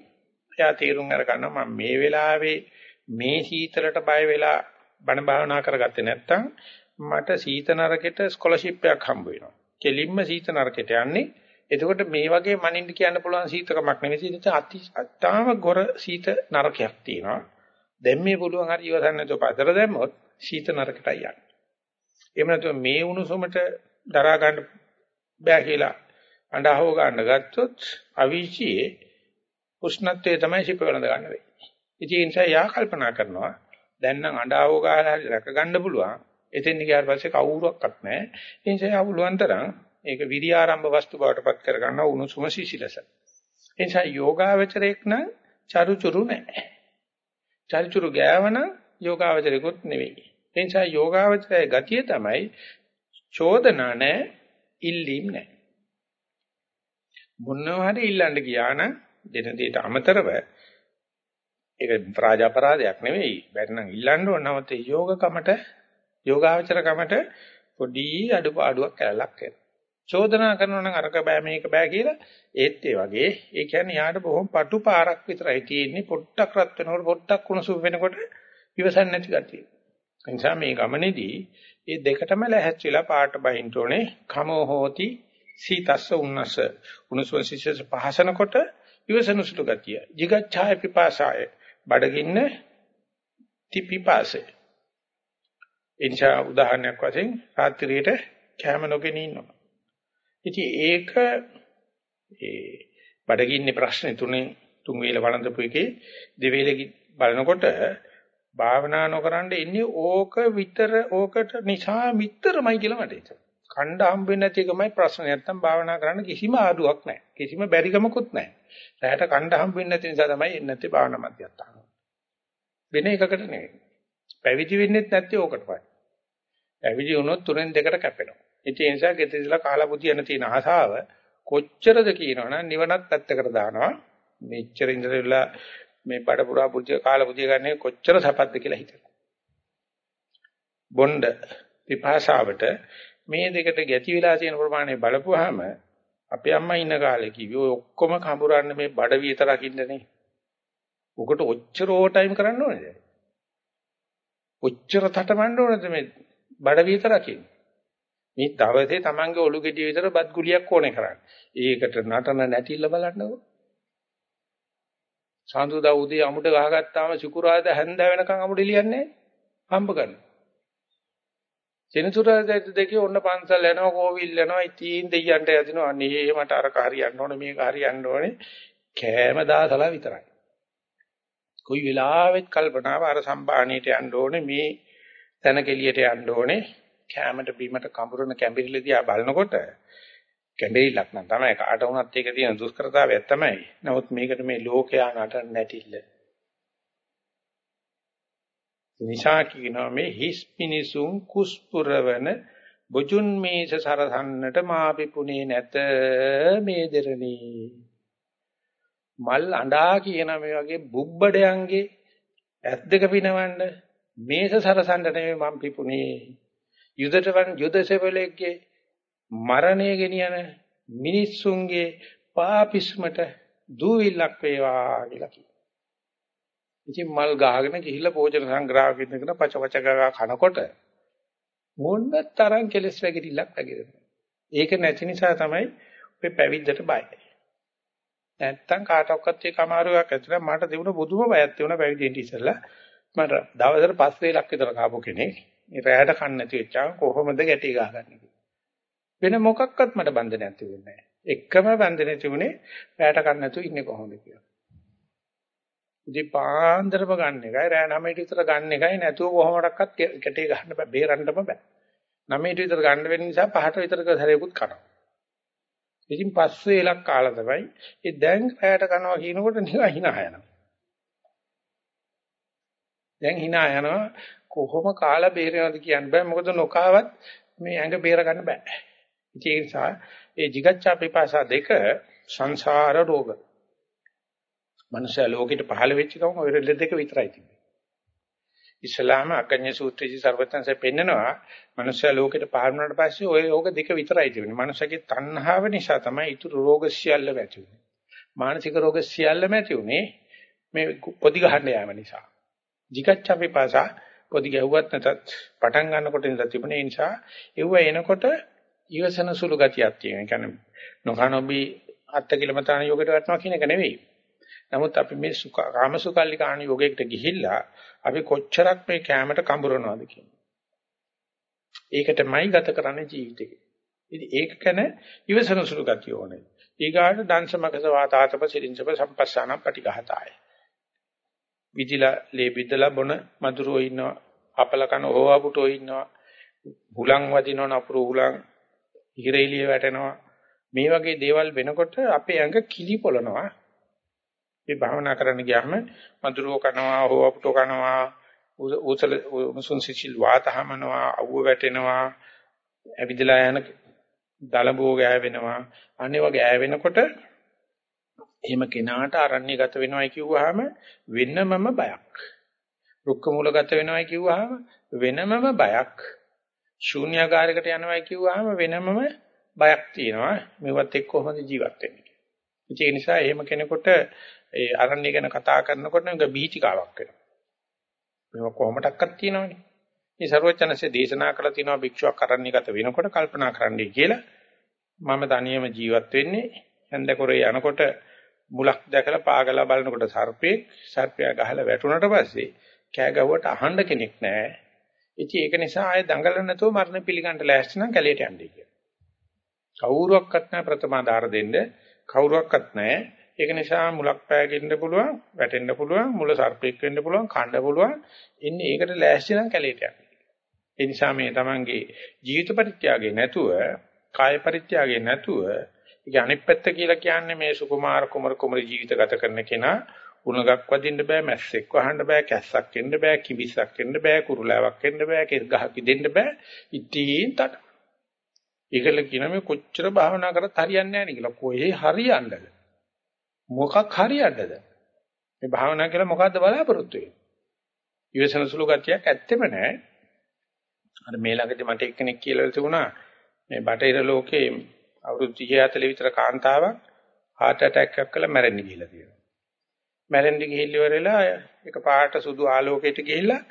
එයා තීරුම් අර ගන්නවා මම මේ වෙලාවේ මේ සීතලට බය වෙලා බණ භාවනා කරගත්තේ නැත්නම් මට සීත නරකෙට ස්කෝලර්ෂිප් එකක් හම්බ වෙනවා. කෙලින්ම සීත නරකෙට යන්නේ. එතකොට මේ වගේ මනින්න කියන්න පුළුවන් සීතකමක් නෙවෙයි සීත අති අත්තාම ගොර සීත නරකයක් තියෙනවා. දැන් මේ පුළුවන් හරි ඉවසන්න නැතුව පතර දැම්මොත් සීත නරකටයි යන්නේ. එහෙම නැතුව මේ උණුසුමට දරා ගන්න බෑ කියලා අඬහව ගන්න ගත්තොත් අවීචියේ උෂ්ණත්වයේ තමයි සිප වෙනද ගන්න වෙන්නේ. ඉතින් ඒ නිසා යා කල්පනා කරනවා දැන් නම් අඬහව ගහලා හරි රැක ගන්න පුළුවන්. එතෙන් ගියාට පස්සේ කවුරුවක්වත් නැහැ. ඒ නිසා යා පුළුවන් තරම් ඒක විරියාරම්භ වස්තු බවට පත් කර ගන්න උණුසුම සිසිලස. ඒ නිසා යෝගාවචරයක් නම් චරුචුරු නැහැ. චරිචුරු ගෑවන යෝගාවචරයකුත් නෙවෙයි. ඒ නිසා යෝගාවචරයේ ගතිය තමයි චෝදනා නැහැ, ඉල්ලීම් නැහැ. මොනවා හරි ඉල්ලන්න ගියා නම් දෙන දෙයට අමතරව ඒක ප්‍රාජාපරාධයක් නෙවෙයි. බැරි නම් ඉල්ලන්න ඕන නමුත් යෝගකමට යෝගාවචරකමට පොඩි අඩුපාඩුවක් කැලලක් වෙනවා. චෝදනා කරනවා නම් අරක බෑ මේක බෑ කියලා ඒත් ඒ වගේ ඒ කියන්නේ යාට බොහොම පටු පාරක් විතරයි තියෙන්නේ පොට්ටක් රත් වෙනකොට පොට්ටක් කුණුසුම් වෙනකොට ඉවසන්නේ නැති ගතිය. ඒ නිසා මේ ගමනේදී මේ දෙකටම ලැහැත්විලා පාට බහින්න ඕනේ කමෝ හෝති සීතස්ස උන්නස උණුසුම් සිසිලස පහසනකොට ඉවසන සුළු ගතිය. jigacchaya pipasaya බඩගින්න තිපිපාසේ. එනිසා උදාහරණයක් වශයෙන් රාත්‍රියේට කැම නොගෙන ඉන්නවා. ඉතින් ඒක ඒ බඩගින්නේ ප්‍රශ්නේ තුනේ තුන් වේල වළඳපු එකේ දෙවේලෙ බලනකොට භාවනා නොකරනද ඉන්නේ ඕක විතර ඕකට නිසා මිතරමයි කියලා මට හිතෙනවා. කණ්ඩ හම්බෙන්නේ නැති එකමයි ප්‍රශ්නේ. නැත්තම් භාවනා කරන්න කිසිම ආඩුවක් නැහැ. කිසිම බැරිකමකුත් නැහැ. රැයට කණ්ඩ හම්බෙන්නේ නැති නිසා තමයි එන්නේ නැත්තේ භාවනා මධ්‍යස්ථාන. වෙන එකකට නෙවෙයි. පැවිදි වෙන්නෙත් නැත්තේ ඕකටමයි. පැවිදි වුණොත් තුනෙන් දෙකට කැපෙනවා. ඉතින් ඒ නිසා ගෙදර ඉඳලා කාලා බුදියන තියෙන ආසාව කොච්චරද කියනවනම් නිවනත් පැත්තකට දානවා. මෙච්චර ඉඳලා මේ බඩ පුරා පුජ්‍ය කාලා බුදිය ගන්නේ කොච්චර සපත්ද කියලා හිතනවා. බොණ්ඩ පිපාසාවට මේ දෙකට ගැති වෙලා තියෙන ප්‍රමාණය බලපුවාම අපේ අම්මා ඉන්න කාලේ කිව්වේ ඔය ඔක්කොම කඹරන්නේ මේ බඩ විතරක් ඉන්නනේ. ඔකට ඔච්චර ඕවර් ටයිම් කරන්න ඕනේද? ඔච්චර තටමඬ ඕනේද මේ බඩ විතරක් ඉන්නේ? මේ දවසේ Tamange ඔලු ගෙඩිය විතර බත් ගුලියක් ඕනේ කරන්නේ. ඒකට නටන නැටිල්ල බලන්නකො. සාඳුදා උදේ අමුඩ ගහගත්තාම සිකුරාද හැන්ද වෙනකන් අමුඩ එලියන්නේ හම්බ කරනවා. සෙනසුරාදා දෙකේ ඔන්න පන්සල් යනවා කෝවිල් යනවා ඉතින් දෙයියන්ට යදිනවා අනේ මට අර හරියන්න ඕනේ මේක හරියන්න ඕනේ කෑම දාසලා විතරයි. කොයි වෙලාවෙත් කල්පනාව අර සම්බාහණයට යන්න ඕනේ මේ තන කෙලියට යන්න ඕනේ කැමරට බීමට කඹරන කැඹිරිල දිහා බලනකොට කැඹිරිලක් නම් තමයි කාට වුණත් ඒක තියෙන දුෂ්කරතාවයක් තමයි. නමුත් මේකට මේ ලෝකයා නටන්න නැටිල්ල. නිශා කියනවා මේ හිස් මිනිසුන් කුස්පුරවන බුජුන් මේස සරසන්නට මාපිපුනේ නැත මේ දෙරණී. මල් අඬා කියන මේ වගේ බුබ්බඩයන්ගේ ඇස් දෙක පිනවන්න මේස සරසන්න නෙමෙයි මම පිපුනේ යුදටවන් යුදසෙවලෙක්ගේ මරණය ගෙනියන මිනිස්සුන්ගේ පාපිස්මට දූවිල්ලක් වේවා කියලා කියනවා. ඉතින් මල් ගහගෙන ගිහිල්ලා භෝජන සංග්‍රහයක ඉඳගෙන පච පච ගා කනකොට මොන්න තරම් කෙලස් වැగిරිලක් වැగిරෙනවා. ඒක නැති නිසා තමයි ඔය පැවිද්දට බයයි. නැත්තම් කාටවත් ඒක අමාරුවක් ඇතුළේ මට තිබුණ බුදුම බයක් තිබුණා පැවිදෙන්න ඉස්සෙල්ලා. මට දවසට පස් වේලක් විතර කාපු කෙනෙක්. මේ රැයට කන්න නැති වෙච්චාම කොහොමද ගැටි ගහගන්නේ වෙන මොකක්වත් මට බන්ධනයක් තිබුණේ නැහැ. එකම බන්ධනය තිබුණේ රැයට කන්න නැතුව ඉන්නේ කොහොමද කියලා. ඉතින් පාන්දරම ගන්න එකයි රෑ 9ට විතර ගන්න එකයි නැතුව කොහොමඩක්වත් කැටේ ගන්න බෑ බේරන්නම බෑ. 9ට විතර ගන්න වෙන නිසා 5ට විතර සැරේකුත් කනවා. ඉතින් පස්සේ එලක් කාලා තමයි ඒ දැන් රෑට කනවා කියනකොට නිකන් hina යනවා. දැන් hina යනවා කොහොම කාලා බේරෙනවද කියන්න බෑ. මොකද නොකාවත් මේ ඇඟ බේර ගන්න බෑ. ඒ නිසා ඒ jigaccha pipasa දෙක සංසාර රෝග. මනුෂ්‍ය ලෝකෙට පහළ වෙච්ච ගමන් ඔය රෙල්ල දෙක විතරයි තිබෙන්නේ. ඉස්ලාම අකඤ්ඤ සූත්‍රයේදී ਸਰවඥන්සේ පෙන්නනවා මනුෂ්‍ය ලෝකෙට පහළ වුණාට පස්සේ ඔය යෝග දෙක විතරයි තිබෙන්නේ. මනුෂ්‍යගේ තණ්හාව නිසා තමයි ඊතුරු රෝග සියල්ලම ඇති වුනේ. මානසික රෝග සියල්ලම ඇති වුනේ මේ පොදි ගහන්න යාම නිසා. jigacchha vipasa පොදි ගැහුවත් නැතත් පටන් ගන්නකොට ඉඳලා තිබුණේ නිසා ඒව එනකොට ඊවසන සුළු ගතියක් තියෙනවා. ඒ කියන්නේ නොකනොබි අත්ති කිලමතාන යෝගයට වටනවා කියන එක නෙවෙයි. නමුත් අපි මේ සුඛ කාමසුකල්ලිකාණ යෝගයකට ගිහිල්ලා අපි කොච්චරක් මේ කැමරට කඹරනවද කියන්නේ. ඒකටමයි ගත කරන්නේ ජීවිතේ. ඉතින් ඒක කන ඉවසන සුළු ගතිය ඕනේ. ඊගාට දංශමකස වාතාතප සිරින්සප සම්පස්සාන පටිඝාතය. විදිලා ලේ බිද්දලා බොන මధుරෝ ඉන්නවා. අපල කන ඕවාපුටෝ ඉන්නවා. හුලං වදිනව නපුරු හුලං ඉහිරෙලිය වැටෙනවා. මේ වගේ දේවල් වෙනකොට අපේ ඇඟ කිලි පොළනවා. මේ භාවනා කරන්න ගියාම මధుරෝ කනවා හෝ අපුටෝ කනවා උසල මුසුන් සිසිල් වාතහමනවා අවුව වැටෙනවා ඇවිදලා යන දලබෝ ගෑවෙනවා. අනේ වගේ ඈවෙනකොට එහෙම කෙනාට අරණ්‍යගත වෙනවයි කිව්වහම වෙනමම බයක්. රුක්ක මූලගත වෙනවයි කිව්වහම වෙනමම බයක්. ශූන්‍යාකාරයකට යනවයි කිව්වහම වෙනමම බයක් තියෙනවා. මේවත් එක්ක කොහොමද ජීවත් වෙන්නේ? ඒ නිසා එහෙම කෙනෙකුට ඒ අරණ්‍ය ගැන කතා කරනකොට නේද බීචිකාවක් වෙනවා. මේක කොහොමඩක්වත් තියෙනවනේ. මේ ਸਰවඥන්සේ දේශනා කළ තියෙනවා භික්ෂුවක් අරණ්‍යගත වෙනකොට කල්පනා කරන්නයි කියලා. මම තනියම ජීවත් වෙන්නේ හැන්දකොරේ යනකොට මුලක් දැකලා පාගලා බලනකොට සර්පේ සර්පයා ගහලා වැටුණට පස්සේ කෑ ගැව්වට අහන්න කෙනෙක් නැහැ. ඉතින් ඒක නිසා ආයෙ දඟලන නැතුව මරණ පිළිගන්න ලෑස්ති නම් කැලේට යන්නයි කියලා. කවුරුවක්වත් නැහැ ප්‍රථමාදාර දෙන්න කවුරුවක්වත් නැහැ. ඒක නිසා මුලක් පෑගෙන්න පුළුවන්, වැටෙන්න පුළුවන්, මුල සර්පෙක් වෙන්න පුළුවන්, කණ්ඩ පුළුවන්. ඉන්නේ ඒකට ලෑස්ති නම් කැලේට යන්න. ඒ නිසා මේ තමන්ගේ ජීවිත පරිත්‍යාගය නැතුව, කාය පරිත්‍යාගය නැතුව, ඒක අනිත් පැත්ත කියලා කියන්නේ මේ සුකුමාර කුමර කුමරි ජීවිත ගත කරන කෙනා උණගක් වදින්න බෑ, මැස්සෙක් වහන්න බෑ, කැස්සක් එන්න බෑ, කිවිසක් එන්න බෑ, කුරුලාවක් එන්න බෑ, කෙස් ගහක් ඉදෙන්න බෑ. ඉතින් තට. ඒකල කියන මේ කොච්චර භාවනා කරත් හරියන්නේ නැහැ නේ කියලා. කොහේ හරියන්නද? මොකක් හරියන්නද? මේ භාවනා කියලා මොකද්ද බලාපොරොත්තු වෙන්නේ? ඉවසන සුළු ගතියක් ඇත්තෙම නැහැ. අර මේ ළඟදී මට එක්කෙනෙක් කියලා තිබුණා මේ බටහිර ලෝකේ අවුරුදු 30 40 විතර කාන්තාවක් heart attack එකක් කළා මැරෙන්න ගිහිල්ලා තියෙනවා. මැරෙන්න ගිහිල්ලා ඉවරලා එක පාට සුදු ආලෝකයට ගිහිල්ලා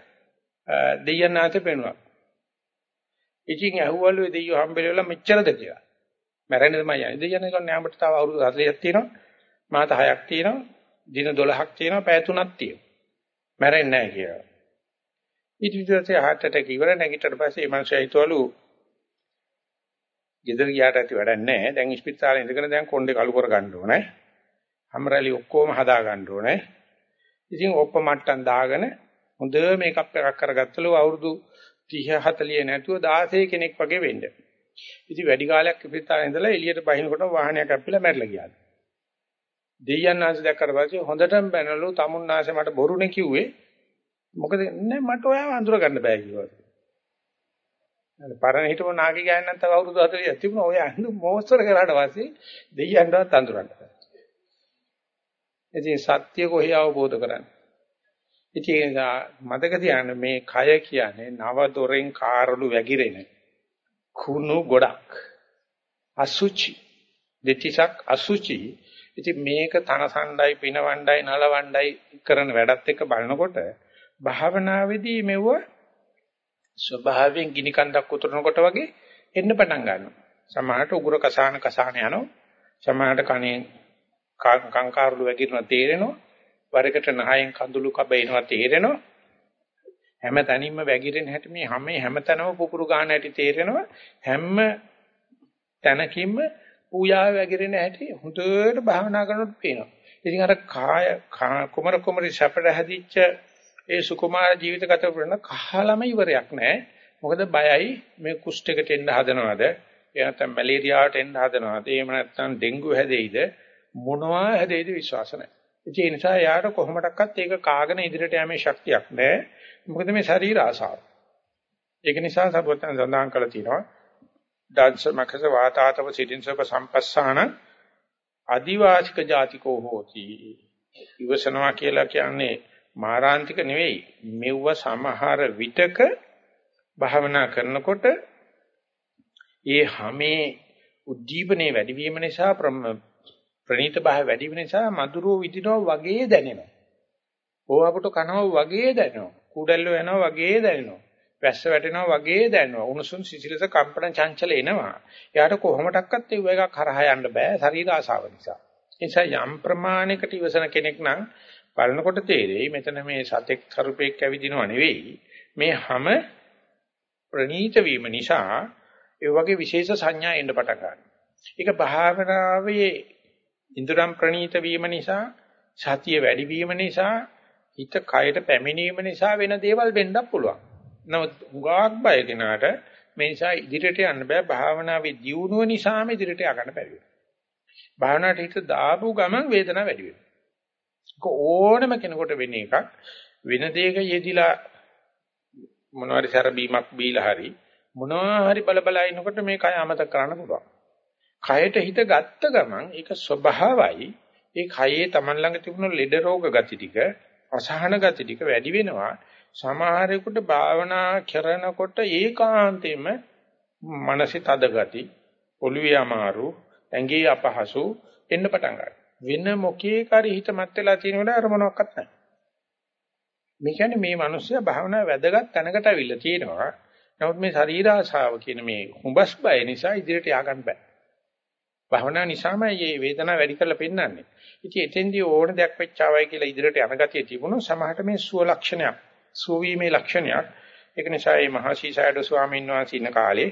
දෙයයන් ආතේ පෙනුණා. ඉතින් ඇහුවලු දෙයියෝ හම්බෙලා මෙච්චරද කියලා. මැරෙන්න තමයි යන්නේ. දෙයයන් කියන්නේ අපිට තව අවුරුදු 40ක් තියෙනවා. මාත 6ක් තියෙනවා, දින 12ක් තියෙනවා, පැය 3ක් තියෙනවා. මැරෙන්නේ නැහැ කියලා. ඊට පස්සේ heart attack ඉවර නැගිටට පස්සේ මේ මනුස්සයා හිතවලු ගෙදර ගියාට ඇති වැඩක් නැහැ. දැන් ඉස්පිරිතාලේ ඉඳගෙන දැන් කොණ්ඩේ කළු කර ගන්න ඕනේ. හැමරලි ඔක්කොම හදා ගන්න ඕනේ. ඉතින් ඔප්ප මට්ටම් දාගෙන හොඳ මේකප් එකක් කරගත්තලු අවුරුදු 30 40 නැතුව 16 කෙනෙක් වගේ වෙන්න. ඉතින් වැඩි කාලයක් ඉස්පිරිතාලේ ඉඳලා එළියට බහිනකොට වාහනයක් අප්පිලා මැරිලා ගියා. දෙයයන් ආශි දැක්කට පස්සේ හොඳටම බැනලු තමුන්නාසේ මට බොරුනේ කිව්වේ මොකද නෑ මට ඔයාව අඳුර ගන්න බෑ කිව්වා. පරණ හිටපු නාකි ගෑනන් තව අවුරුදු 40ක් තිබුණා ඔය අඳු මොස්තර කරාට පස්සේ දෙයයන්වත් අඳුරන්න බෑ. ඉතින් සත්‍ය කොහේ අවබෝධ කරන්නේ? ඉතින් මතක තියාගන්න මේ කය කියන්නේ නව දොරෙන් කාරළු වැగిරෙන කුණු ගොඩක්. අසුචි දෙතිසක් අසුචි ඉතින් මේක තනසණ්ඩයි පිනවණ්ඩයි නලවණ්ඩයි කරන වැඩත් එක්ක බලනකොට භාවනාවේදී මෙව ස්වභාවයෙන් ගිනි කන්දක් උතුරනකොට වගේ එන්න පටන් ගන්නවා. සමහරට උගුර කසාන කසාන යනවා. සමහරට කනේ කංකාරුළු වැగిරෙනවා තේරෙනවා. වරකට නහයෙන් කඳුළු කබ එනවා තේරෙනවා. හැම තැනින්ම වැగిරෙන හැටි මේ හැම හැමතැනම පුපුරු ගන්න හැටි තේරෙනවා. හැම තැනකින්ම පූජාව වැగిරෙන හැටි හොඳට භාවනා කරනකොට පේනවා. ඉතින් අර කාය කුමර කුමරි සැපට හැදිච්ච ඒ සුකුමාර ජීවිත ගත කරන කහලම ඉවරයක් නැහැ. මොකද බයයි මේ කුෂ්ඨයකට එන්න හදනවද? එහෙම නැත්නම් මැලේරියාවට එන්න හදනවද? එහෙම නැත්නම් ඩෙන්ගු හැදෙයිද? මොනවා හැදෙයිද විශ්වාස නැහැ. ඒ නිසා යාට කොහොමඩක්වත් ඒක කාගෙන ඉදිරියට යෑමේ ශක්තියක් නැහැ. මොකද මේ ශරීර ආසාව. ඒක නිසා සබොතන සඳහන් කළා තියෙනවා. දාංශ මකස වාතාතව සිටින්සක සම්පස්සාන ආදිවාසික ජාතිකෝ හෝති. ඉවසනවා කියලා කියන්නේ මාරාන්තික නෙවෙයි. මෙව්ව සමහර විටක භාවනා කරනකොට ඒ හැමේ උද්දීපනේ වැඩිවීම නිසා ප්‍රණීත භාවය වැඩි වෙන නිසා මధుරෝ විදිනවා වගේ දැනෙනවා. ඕවකට කනවා වගේ දැනෙනවා. කුඩල්ලෝ යනවා වගේ දැනෙනවා. වැස්ස වැටෙනවා වගේ දැනෙනවා. උණුසුම් සිසිලස කම්පන චංචල එනවා. එයාට කොහොමඩක්වත් ඒ එකක් කරහා යන්න බෑ ශරීර ආසාව නිසා. ඒ නිසා යම් ප්‍රමාණයකට ඉවසන කෙනෙක් නම් බලනකොට තේරෙයි මෙතන මේ සතෙක් කරුපෙක් ඇවිදිනව නෙවෙයි. මේ හැම ප්‍රනීත වීම නිසා ඒ වගේ විශේෂ සංඥා එන්න පටන් ගන්නවා. ඒක භාවනාවේ ඉන්ද්‍රම් ප්‍රනීත වීම නිසා සතිය වැඩි වීම නිසා හිත කයට පැමිණීම නිසා වෙන දේවල් වෙන්නත් පුළුවන්. නමුත් උගාක් බය කෙනාට මේ නිසා ඉදිරියට යන්න බෑ භාවනාවේ දියුණුව නිසාම ඉදිරියට යන්න බැරි වෙනවා. භාවනාවට හිත දාපු ගමන් වේදනාව වැඩි වෙනවා. ඒක ඕනම කෙනෙකුට වෙන එකක්. වෙන දෙයක යෙදිලා මොනවාරි සැරබීමක් බීලා හරි මොනවා හරි බල බල ඉනකොට මේ කය අමතක කරන්න පුළුවන්. කයට හිත ගත්ත ගමන් ඒක ස්වභාවයි. ඒ කයේ Taman ළඟ තිබුණු ලෙඩ රෝග ගති ටික, අසහන ගති ටික වැඩි වෙනවා. සමහරෙකුට භාවනා කරනකොට ඒකාන්තයෙන්ම මනසේ තද ගති, ඔළුවේ අමාරු, ඇඟේ අපහසු එන්න පටන් ගන්නවා. වෙන මොකේකාරී හිත මත් වෙලා තියෙනකොට අර මොනවත් නැහැ. මේ කියන්නේ මේ මිනිස්සයා භාවනා වැදගත් තැනකට අවිල්ල තියෙනවා. නමුත් මේ ශරීර ආශාව කියන මේ හුඹස් බය නිසා ඉදිරියට ය아가න්න බෑ. භවනා නිසාම මේ වේදනාව වැඩි කරලා පෙන්වන්නේ. ඉතින් එතෙන්දී ඕන දෙයක් වෙච්චාවයි කියලා ඉදිරියට යන ගතිය තිබුණොත් සමහරට මේ සුව ලක්ෂණයක්, සුව වීමේ ලක්ෂණයක්. ඒක නිසා මේ මහසි සයඩ ස්වාමීන් වහන්සේ ඉන්න කාලේ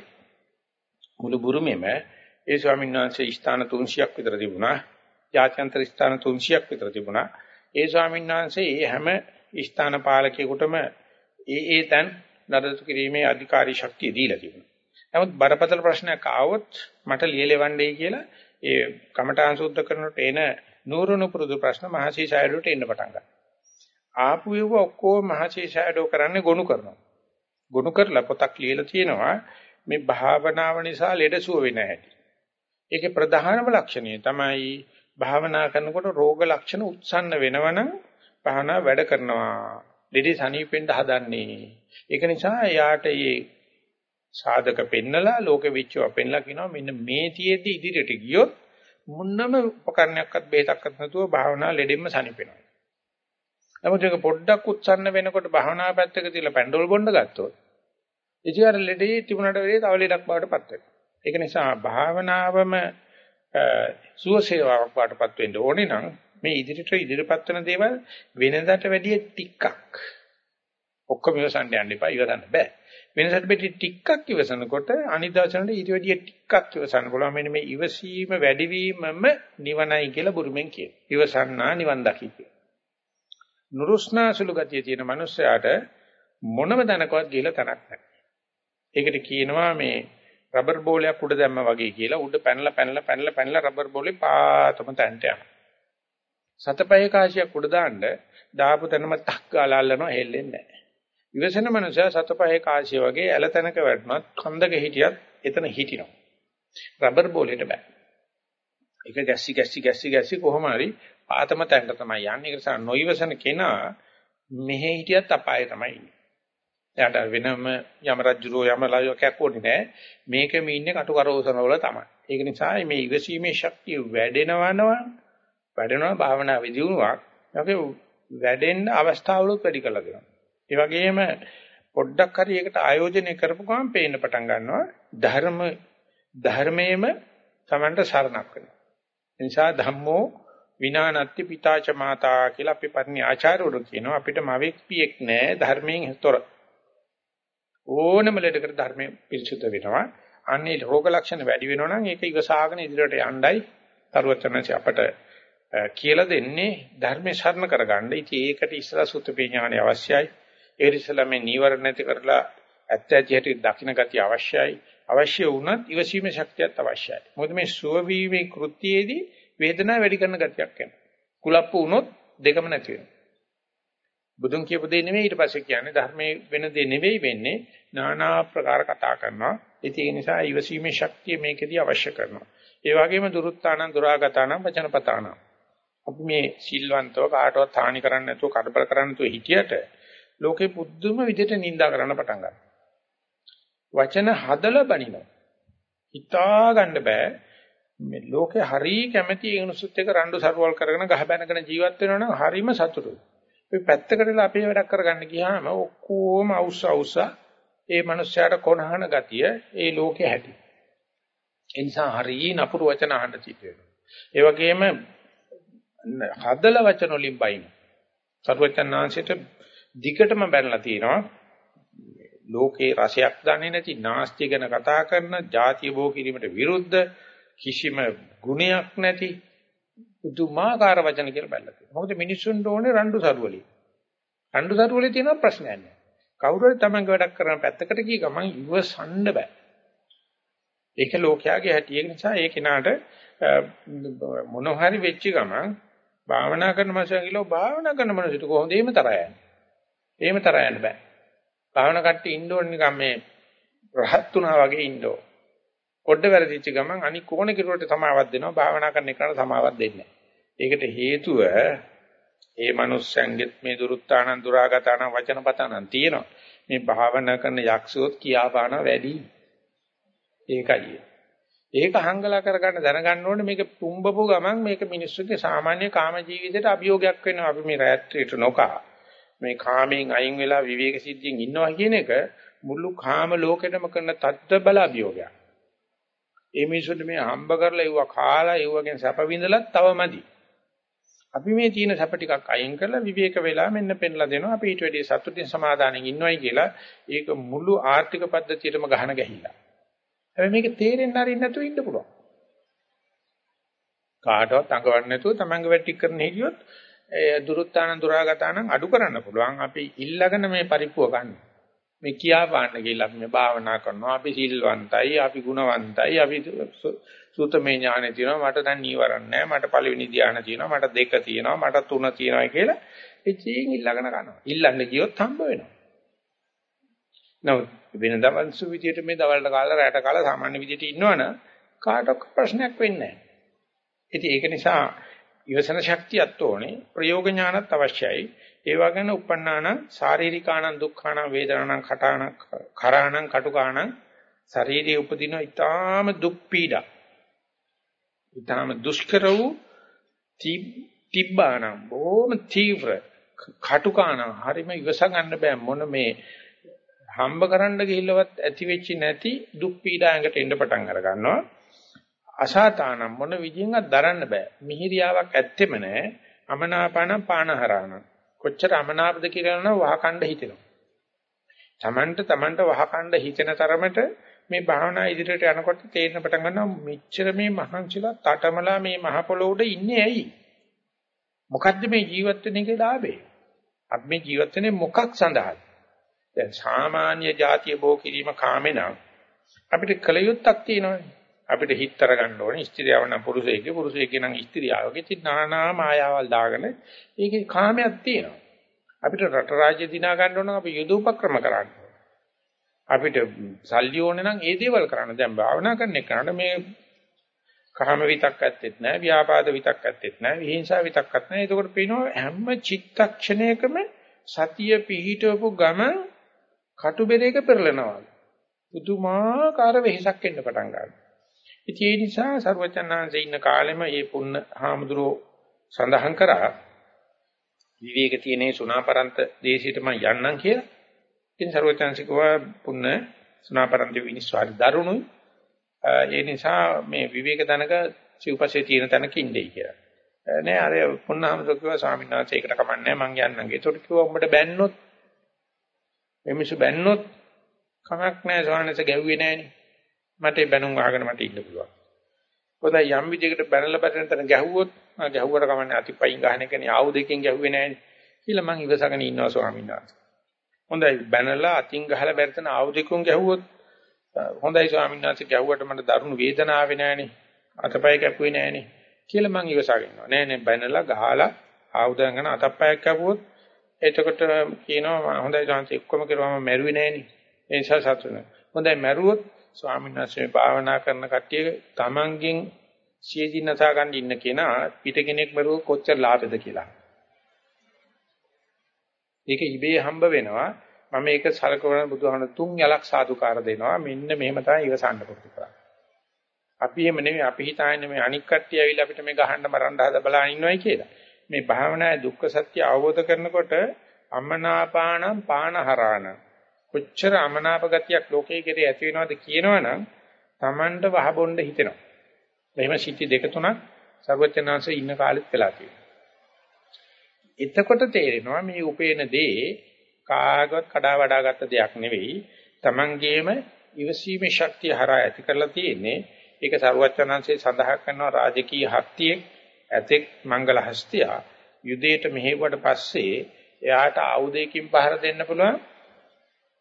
මුළු බුරුමෙම ඒ ස්වාමීන් වහන්සේ ස්ථාන 300ක් විතර තිබුණා. ජාත්‍යන්තර ස්ථාන 300ක් විතර තිබුණා. ඒ ස්වාමීන් වහන්සේ මේ හැම ස්ථාන පාලකයෙකුටම ඒ ඒ තැන් නඩත්තු කිරීමේ අධිකාරී ශක්තිය දීලා තිබුණා. නමුත් බරපතල ප්‍රශ්නයක් ආවොත් මට ලියලෙවන්නේ කියලා ඒ කමඨාන් සුද්ධ කරනකොට එන නూరుණු පුරුදු ප්‍රශ්න මහසී ෂයඩෝට එන්න පටන් ගන්නවා. ආපු ඒව ඔක්කොම මහසී ෂයඩෝ කරන්නේ ගොනු කරනවා. ගොනු කරලා පොතක් ලියලා තියෙනවා මේ භාවනාව නිසා ලෙඩසුව වෙන හැටි. ඒකේ ප්‍රධානම ලක්ෂණය තමයි භාවනා කරනකොට රෝග ලක්ෂණ උත්සන්න වෙනවනම් භාවනාව වැඩ කරනවා. ලෙඩේ සනීපෙන්න හදන්නේ. ඒක නිසා යාට මේ සාධක පෙන්නලා ලෝක විච්චව පෙන්නලා කියනවා මෙන්න මේ තියේදී ඉදිරියට ගියොත් මුන්නම උපකරණයක්වත් බේතක්වත් නැතුව භාවනා ලෙඩෙන්න සනිපෙනවා. නමුත් ඒක පොඩ්ඩක් උත්සන්න වෙනකොට භාවනා පැත්තක තියලා පැන්ඩෝල් බොන්න ගත්තොත් ඉතින් අර ලෙඩේ තිබුණාට වෙලේ තව ලෙඩක් බවට පත් වෙනවා. ඒක නිසා භාවනාවම සුවසේවාවක් බවටපත් වෙන්න ඕනේ නම් මේ ඉදිරියට ඉදිරියපත් වෙන දේවල් වෙනදාට වැඩිය ටිකක් ඔක්කොම ඉවසන්න යන්න එපා ඉවසන්න බෑ. වෙනසට පිටි ටිකක් ඉවසනකොට අනිදාසනට ඊට වැඩිය ටිකක් ඉවසන්න පුළුවන්. මෙන්න මේ ඉවසීම වැඩිවීමම නිවනයි කියලා බුරුමෙන් කියනවා. ඉවසන්නා නිවන් දකි කියලා. නුරුස්නාසුළු ගතිය තියෙන මනුස්සයාට මොනම දනකවත් ගිහලා තනක් නැහැ. ඒකට කියනවා මේ රබර් බෝලයක් උඩ දැම්මා වගේ කියලා උඩ පැනලා පැනලා පැනලා පැනලා රබර් බෝලේ පාතම තැන්ට යනවා. සතපය කාසියක් උඩ දාන්න දාපු තැනම 탁 ගාලා අල්ලනවා හෙල්ලෙන්නේ නැහැ. ඉවසන මනුස්සයා සතපහේ කාසිය වගේ ඇලතැනක වැටුණත් කන්දක හිටියත් එතන හිටිනවා. රබර් බෝලෙට බෑ. ඒක ගැස්සි ගැස්සි ගැස්සි ගැස්සි කොහොම හරි පාතම තැනට තමයි යන්නේ. ඒක නිසා නොයිවසන කෙනා මෙහෙ හිටියත් අපායේ තමයි ඉන්නේ. එයාට වෙනම යම රජුරෝ යම ලායකයක් ඕනේ නෑ. මේකෙම ඉන්නේ කටු කරෝසන වල තමයි. ඒක නිසා මේ ඉවසීමේ ශක්තිය වැඩෙනවනවා වැඩෙනවා භාවනා විදිනුවක්. ඒකේ වැඩෙන්න අවස්ථාවලුත් වැඩි කරලා දෙනවා. ඒ වගේම පොඩ්ඩක් හරි ඒකට ආයෝජනය කරපු ගමන් පේන්න පටන් ගන්නවා ධර්ම ධර්මයේම Tamanට සරණක් වෙනවා. ඒ නිසා ධම්මෝ විනානත්ති පිතාච මාතා කියලා අපි පරිණි ආචාර්යවරු කියනවා අපිට මවෙක් පියෙක් නෑ ධර්මයෙන් තොර. ඕනම ලෙඩකට ධර්මයෙන් පිරිසුදු වෙනවා. අන්නේ රෝග ලක්ෂණ වැඩි වෙනවා නම් ඒක ඉවසාගෙන ඉදිරියට යණ්ඩයි තරුවචනසි අපට කියලා දෙන්නේ ධර්මේ ශරණ කරගන්න. ඉතින් ඒකට ඉස්සලා සුත්තපේ ඥානය අවශ්‍යයි. ඒ ඉස්සලා මේ නීවරණ නැති කරලා ඇත්ත ඇති හැටි දකින්න ගතිය අවශ්‍යයි. අවශ්‍ය වුණත් ඉවසීමේ ශක්තියත් අවශ්‍යයි. මොකද මේ සුව වීමේ කෘත්‍යයේදී වේදනාව වැඩි කරන ගතියක් එනවා. කුලප්පු වුණොත් දෙකම නැති වෙනවා. බුදුන් කියපු දේ නෙමෙයි ඊට පස්සේ කියන්නේ ධර්මයේ වෙන දේ නෙවෙයි වෙන්නේ নানা ආකාර කතා කරනවා. ඒ නිසා ඊවසීමේ ශක්තිය මේකෙදී අවශ්‍ය කරනවා. ඒ වගේම දුරුත්තානං දුරාගතානං වචනපතානං. අපි මේ සිල්වන්තව කාටවත් හානි කරන්නේ නැතුව කඩබල කරන්නේ නැතුව හිටියට ලෝකේ පුදුම විදිහට නිඳා කරන්න පටන් ගන්නවා. වචන හදලා බනිනවා. හිතා ගන්න බෑ. මේ ලෝකේ හරි කැමැති ඒ මිනිස්සුත් එක්ක රණ්ඩු සරුවල් කරගෙන ගහ බැනගෙන ජීවත් වෙනවා නම් හරිම සතුටුයි. අපි පැත්තකටලා අපේ වැඩක් කරගන්න ගියාම ඔක්කොම අවුස්ස අවුස්ස ඒ මනුස්සයාට කොනහන ගතිය ඒ ලෝකේ හැටි. ඒ නිසා හරි නපුරු වචන අහන්න සිද්ධ වෙනවා. ඒ වගේම හදල වචන වලින් බයින. සර්වචන්නාංශයට දිගටම බැනලා තියෙනවා. ලෝකේ රසයක් දන්නේ නැති නාස්ති ගැන කතා කරන ಜಾතිය බෝ කිරීමට විරුද්ධ කිසිම ගුණයක් නැති පුදුමාකාර වචන කියලා බැලලා තියෙනවා. මොකද මිනිස්සුන්ට ඕනේ රණ්ඩු සරුවලි. රණ්ඩු සරුවලේ තියෙන ප්‍රශ්නයක් නෑ. කවුරු හරි තමන්ගේ වැඩක් කරන පැත්තකට ගිය ගමන් ඉවසන්න බෑ. ඒක ලෝකයාගේ හැටි. ඒ නිසා ඒ කෙනාට මොන හරි වෙච්ච ගමන් භාවනා කරන මාසයන් කියලා භාවනා කරන මනසට කොහොමද එහෙම තරහ යන්නේ? එහෙම තරහ යන්න බෑ. භාවනා කට්ටිය ඉන්න ඕනේ නිකන් මේ රහත් උනා වගේ ඉන්න ඕනේ. පොඩ්ඩ වැරදිච්ච ගමන් අනික් ඕන කෙරුවට සමාවක් දෙනවා භාවනා කරන එකට සමාවක් දෙන්නේ ඒකට හේතුව ඒ මනුස්සයන්ගෙත් මේ දුරුත්තානන් දුරාගතාන වචනපතනන් තියෙනවා. මේ භාවනා කරන යක්ෂයොත් කියාපාන වැඩි. ඒකයි. ඒක හංගලා කරගන්න දැනගන්න ඕනේ මේක පුම්බපු ගමන් මේක මිනිස්සුගේ සාමාන්‍ය කාම ජීවිතයට අභියෝගයක් වෙනවා. අපි මේ රැත්‍රියට නොකා. මේ කාමයෙන් අයින් වෙලා විවේක සිද්ධියෙන් ඉන්නවා කියන එක මුළු කාම ලෝකෙටම කරන තත්ත්ව බල අභියෝගයක්. ඒ මිනිස්සුන්ට මේ හම්බ කරලා ඉවුවා කාලා ඉවුවගෙන් සැප විඳලත් තවමදි. අපි මේ තියෙන සැප ටිකක් අයින් කරලා විවේක වෙලා මෙන්න පෙන්ලා දෙනවා අපි ඊට වැඩි සතුටින් සමාදානෙන් ඉන්නවයි කියලා ඒක මුළු ආර්ථික පද්ධතියටම ගහන ගැහිලා. හැබැයි මේක තේරෙන්න අරින්න නැතුව ඉන්න පුළුවන්. කාටවත් අඟවන්න නැතුව තමන්ගේ වැඩ ටික කරන හිටියොත් ඒ දුරුත්තාන දුරාගතාන අඩු කරන්න පුළුවන්. අපි ඉල්ලගෙන මේ පරිප්පුව ගන්න. මේ කියා පාන්න කියලා අපි මේ භාවනා කරනවා. අපි සිල්වන්තයි අපි ගුණවන්තයි අපි සූතමේ ඥානෙ තියෙනවා. මට දැන් නීවරණ නැහැ මට පළවෙනි ධානය තියෙනවා. මට දෙක තියෙනවා. මට තුන තියෙනවා කියලා ඉතින් ඉල්ලගෙන කරනවා. ඉල්ලන්න ගියොත් හම්බ වෙනවා. නමුත් වෙනදා වංශු විදියට මේ දවල්ට කාලා රැට කාලා සාමාන්‍ය විදියට ඉන්නවනම් කාටවත් ප්‍රශ්නයක් වෙන්නේ නැහැ ඉතින් ඒක නිසා ඉවසන ශක්තියත් ඕනේ. ප්‍රයෝග ඥානත් අවශ්‍යයි. ඒ වගේන උපන්නාන ශාරීරිකාණං දුක්ඛාණං වේදනාණං කටාණං කරාණං කටුකාණං ශරීරයේ උපදින ඊටාම දුක් පීඩා. ඊටාම දුෂ්කර වූ තිබ්බානම් බොහොම තීව්‍ර කටුකාණං හරිම ඉවස ගන්න බෑ. මොන මේ හම්බ කරන්න ගිහිල්ලවත් ඇති වෙච්චි නැති දුක් පීඩා ඇඟට එන්න පටන් අර ගන්නවා. අසාතානම් මොන විදියෙන්වත් දරන්න බෑ. මිහිරියාවක් ඇත්තෙම නෑ. අමනාපානම් පානහරානම්. කොච්චර අමනාපද කියලා නම් වහකණ්ඩ හිතෙනවා. Tamanට Tamanට වහකණ්ඩ හිතෙන තරමට මේ භාවනා ඉදිරියට යනකොට තේරෙන පටන් ගන්නවා මෙච්චර මේ මහන්සිලා තටමලා මේ මහ පොළොව උඩ ඉන්නේ ඇයි? මොකද්ද මේ ජීවත් වෙන එකේ ලාභේ? අපි මේ ජීවත් වෙන්නේ මොකක් සඳහාද? දැන් සාමාන්‍ය જાතිය බෝ කිරීම කාමේනම් අපිට කල යුත්තක් තියෙනවානේ. අපිට හිතතර ගන්න ඕනේ. ස්ත්‍රියව නම් පුරුෂයෙක්ගේ පුරුෂයෙක්ගේ නම් ස්ත්‍රියාවගේ ඉතින් নানা මායාවල් දාගෙන ඒකේ කාමයක් තියෙනවා. අපිට රට රාජ්‍ය දිනා ගන්න ඕන අපි යුද උපක්‍රම කරන්න අපිට සල්ලි ඕනේ නම් ඒ දේවල් කරන්න. දැන් භාවනා කරන එක කරන්න මේ කාම විතක් ඇත්තෙත් නැහැ ව්‍යාපාද විතක් ඇත්තෙත් නැහැ විහිංසාව විතක්වත් නැහැ. එතකොට පේනවා හැම චිත්තක්ෂණයකම සතිය පිහිටවපු ගමන් කටුබෙරේක පෙරලනවා. පුදුමාකාර වෙහසක් එන්න පටන් ගන්නවා. ඉතින් ඒ නිසා සර්වචන්නාංශේ ඉන්න කාලෙම මේ පුන්න හාමුදුරෝ සඳහන් කරා විවේක තියෙනේ සුණාපරන්ත දේශයට මම යන්නම් කියලා. ඉතින් ਸਰවචන්සිකව පුන්න සුණාපරන්ත විනිශ්වාරි දරුණුයි. ඒ නිසා මේ විවේක දනක සිව්පස්සේ තියෙන තැනක ඉඳී කියලා. නෑ අර පුන්නහමසෝ කිව්වා ස්වාමීන් වහන්සේ ඒකට කමන්නේ මං යන්නම්. ඒකට කිව්වා උඹට බැන්නොත් එමිසු බැන්නොත් කමක් නෑ ස්වාමීන් වහන්සේ ගැව්වේ නෑනේ. මට ඒ බැනුම් අහගෙන මට ඉන්න පුළුවන්. පොදා යම් විදිහකට බැනලා බැටෙන තැන ගැහුවොත් මම ගැහුවට කමන්නේ අතිපයින් ගහන එකනේ ආයුධකින් ගැහුවේ නෑනේ කියලා මං ඉවසගෙන ඉන්නවා ස්වාමීන් වහන්සේ. හොඳයි බැනලා අතින් ගහලා බැරතන ආයුධකින් ගැහුවොත් හොඳයි ස්වාමීන් වහන්සේ ගැහුවට මට දරුණු වේදනාවක් නෑනේ. අතපය කැපුවේ නෑනේ කියලා මං ඉවසගෙන ඉන්නවා. නෑ නෑ බැනලා ගහලා ආයුධයන් ගන්න අතපයක් කැපුවොත් එතකොට කියනවා හොඳයි ස්වාමීන් වහන්සේ එක්කම කරුවාම මැරුවේ නෑනේ. ඒ නිසා සතුටු හොඳයි මැරුවොත් ස්වාමීන් වහන්සේ භාවනා කරන කට්ටිය තමන්ගෙන් සියදිනසා ගන්න ඉන්න කෙනා පිට කෙනෙක් මරුව කොච්චර ලාභද කියලා. ඒක ඉබේ හම්බ වෙනවා. මම මේක සලකවන බුදුහාම තුන් යලක් සාදුකාර දෙනවා. මෙන්න මෙහෙම තමයි ඉවසන්න පුරුදු කරන්නේ. අපි එහෙම නෙමෙයි අපි හිතාන්නේ මේ අනික් කට්ටිය ඇවිල්ලා අපිට මේ ගහන්න මරන්න හද බලන ඉන්නවයි කියලා. මේ භාවනාවේ දුක්ඛ සත්‍ය අවබෝධ කරනකොට අමනාපානම් පානහරාණ කොච්චර අමනාප ගතියක් ලෝකයේ කෙරේ ඇති වෙනවද කියනවනම් Tamanට වහබොන්න හිතෙනවා. එහෙම සිටි දෙක තුනක් සර්වඥාන්සේ ඉන්න කාලෙත් වෙලා තියෙනවා. එතකොට තේරෙනවා මේ උපේන දේ කාගවත් කඩා වඩා ගත්ත දෙයක් නෙවෙයි. Tamangeema ඉවසීමේ ශක්තිය හරහා ඇති කරලා තියෙන්නේ. ඒක සර්වඥාන්සේ සඳහන් කරනවා රාජකීය හත්තියේ ඇතෙක් මංගල හස්තිය යුදයට මෙහෙවට පස්සේ එයාට ආයුධයකින් පහර දෙන්න පුළුවන්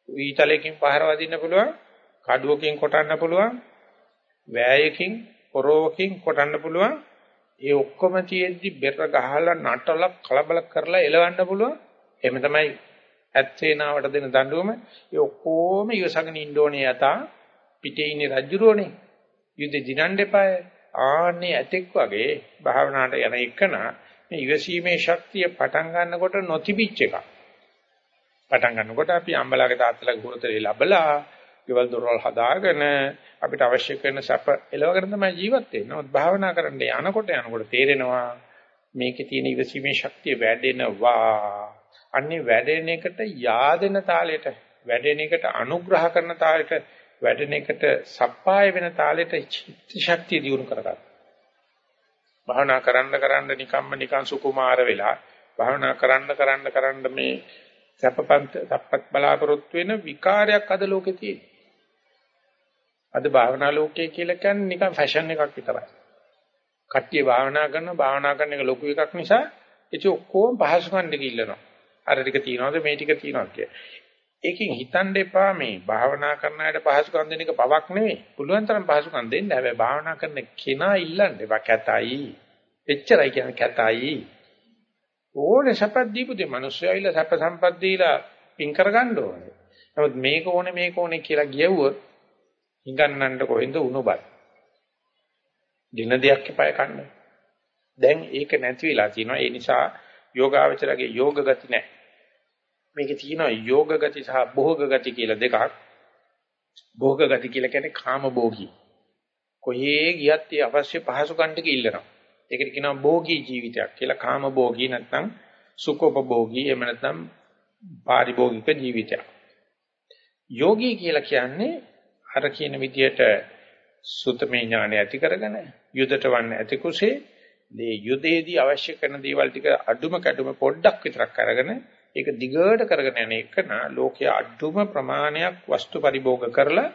වීතලයකින් පහර වදින්න පුළුවන්, කඩුවකින් කොටන්න පුළුවන්, වෑයකින්, පොරොවකින් කොටන්න පුළුවන්. ඒ ඔක්කොම තියෙද්දි බෙර ගහලා නටලා කලබල කරලා එලවන්න පුළුවන්. එහෙම තමයි ඇත්තේනාවට දෙන දඬුවම. ඒ ඔක්කොම ඉවසගෙන ඉන්න ඕනේ යතා පිටේ ඉන්නේ රජුරෝනේ. යුද්ධ දිනන්න එපාය. ආන්නේ ඇතෙක් වගේ භාවනාවට යන එකනා මේ ඉවසීමේ ශක්තිය පටන් ගන්නකොට නොතිබිච්ච එකක්. පටන් ගන්නකොට අපි අම්බලාගේ තාත්තලාගේ ගුරුතරේ ලැබලා, ගෙවල් දොරවල් හදාගෙන අපිට අවශ්‍ය කරන සැප එලවගෙන තමයි ජීවත් වෙන්නේ. නමුත් භාවනා කරන්න යනකොට යනකොට තේරෙනවා මේකේ තියෙන ඉවසීමේ ශක්තිය වැඩෙනවා. අන්නේ වැඩෙන එකට yaadෙන තාලෙට, වැඩෙන එකට අනුග්‍රහ කරන තාලෙට, වැඩෙන එකට සප්පාය වෙන තාලෙට චිත්ත ශක්තිය දියුණු කරගන්න. භාවනා කරන්න කරන්න නිකම්ම නිකන් සුකුමාර වෙලා භාවනා කරන්න කරන්න කරන්න මේ සැපපන්ත සප්පත් බලාපොරොත්තු වෙන විකාරයක් අද ලෝකේ තියෙනවා. අද භාවනා ලෝකයේ කියලා කියන්නේ නිකන් ෆැෂන් එකක් විතරයි. කට්ටිය භාවනා කරන භාවනා කරන එක ලොකු එකක් නිසා ඉතින් ඔක්කොම පහසුකම් දෙක ඉල්ලනවා. අර ටික තියනවාද මේ ටික තියනවාද කියලා. ඒකෙන් හිතන්න එපා මේ භාවනා කරන අයට පහසුකම් දෙන එක බවක් නෙවෙයි. පුළුවන් තරම් පහසුකම් දෙන්න. හැබැයි භාවනා කරන කෙනා ඉල්ලන්න එපා කැතයි. එච්චරයි කියන්නේ කැතයි. ඕනේ සැපක් දීපු දෙ මිනිස්සු ඇවිල්ලා සැප සම්පත් දීලා පින් කරගන්න ඕනේ. නමුත් මේක ඕනේ මේක ඕනේ කියලා කියවුවොත් හිඟන්නන්න කොහෙන්ද උණුබත්. දින දෙයක් එපා කන්න. දැන් ඒක නැති වෙලා තියෙනවා. ඒ නිසා යෝගාවචරගේ යෝග ගති නැහැ. මේකේ තියෙනවා යෝග ගති සහ භෝග ගති කියලා දෙකක්. භෝග ගති කියලා කියන්නේ කාම භෝගී. කොහේ ගියත් ඒ අවශ්‍ය පහසුකම් ටික ඉල්ලනවා. ඒකට කියනවා භෝගී ජීවිතයක් කියලා. කාම භෝගී නැත්නම් සුඛෝපභෝගී එහෙම නැත්නම් පාරිභෝගික ජීවිතයක්. යෝගී කියලා කියන්නේ අර කියන විදියට සුතමේ ඥානය ඇති කරගෙන යුදට වන්න ඇති කුසේ මේ යුදේදී අවශ්‍ය කරන දේවල් ටික අඩුම කැඩුම පොඩ්ඩක් විතරක් අරගෙන ඒක දිගට කරගෙන යන එක නා ලෝකයේ අඩුම ප්‍රමාණයක් වස්තු පරිභෝග කරලා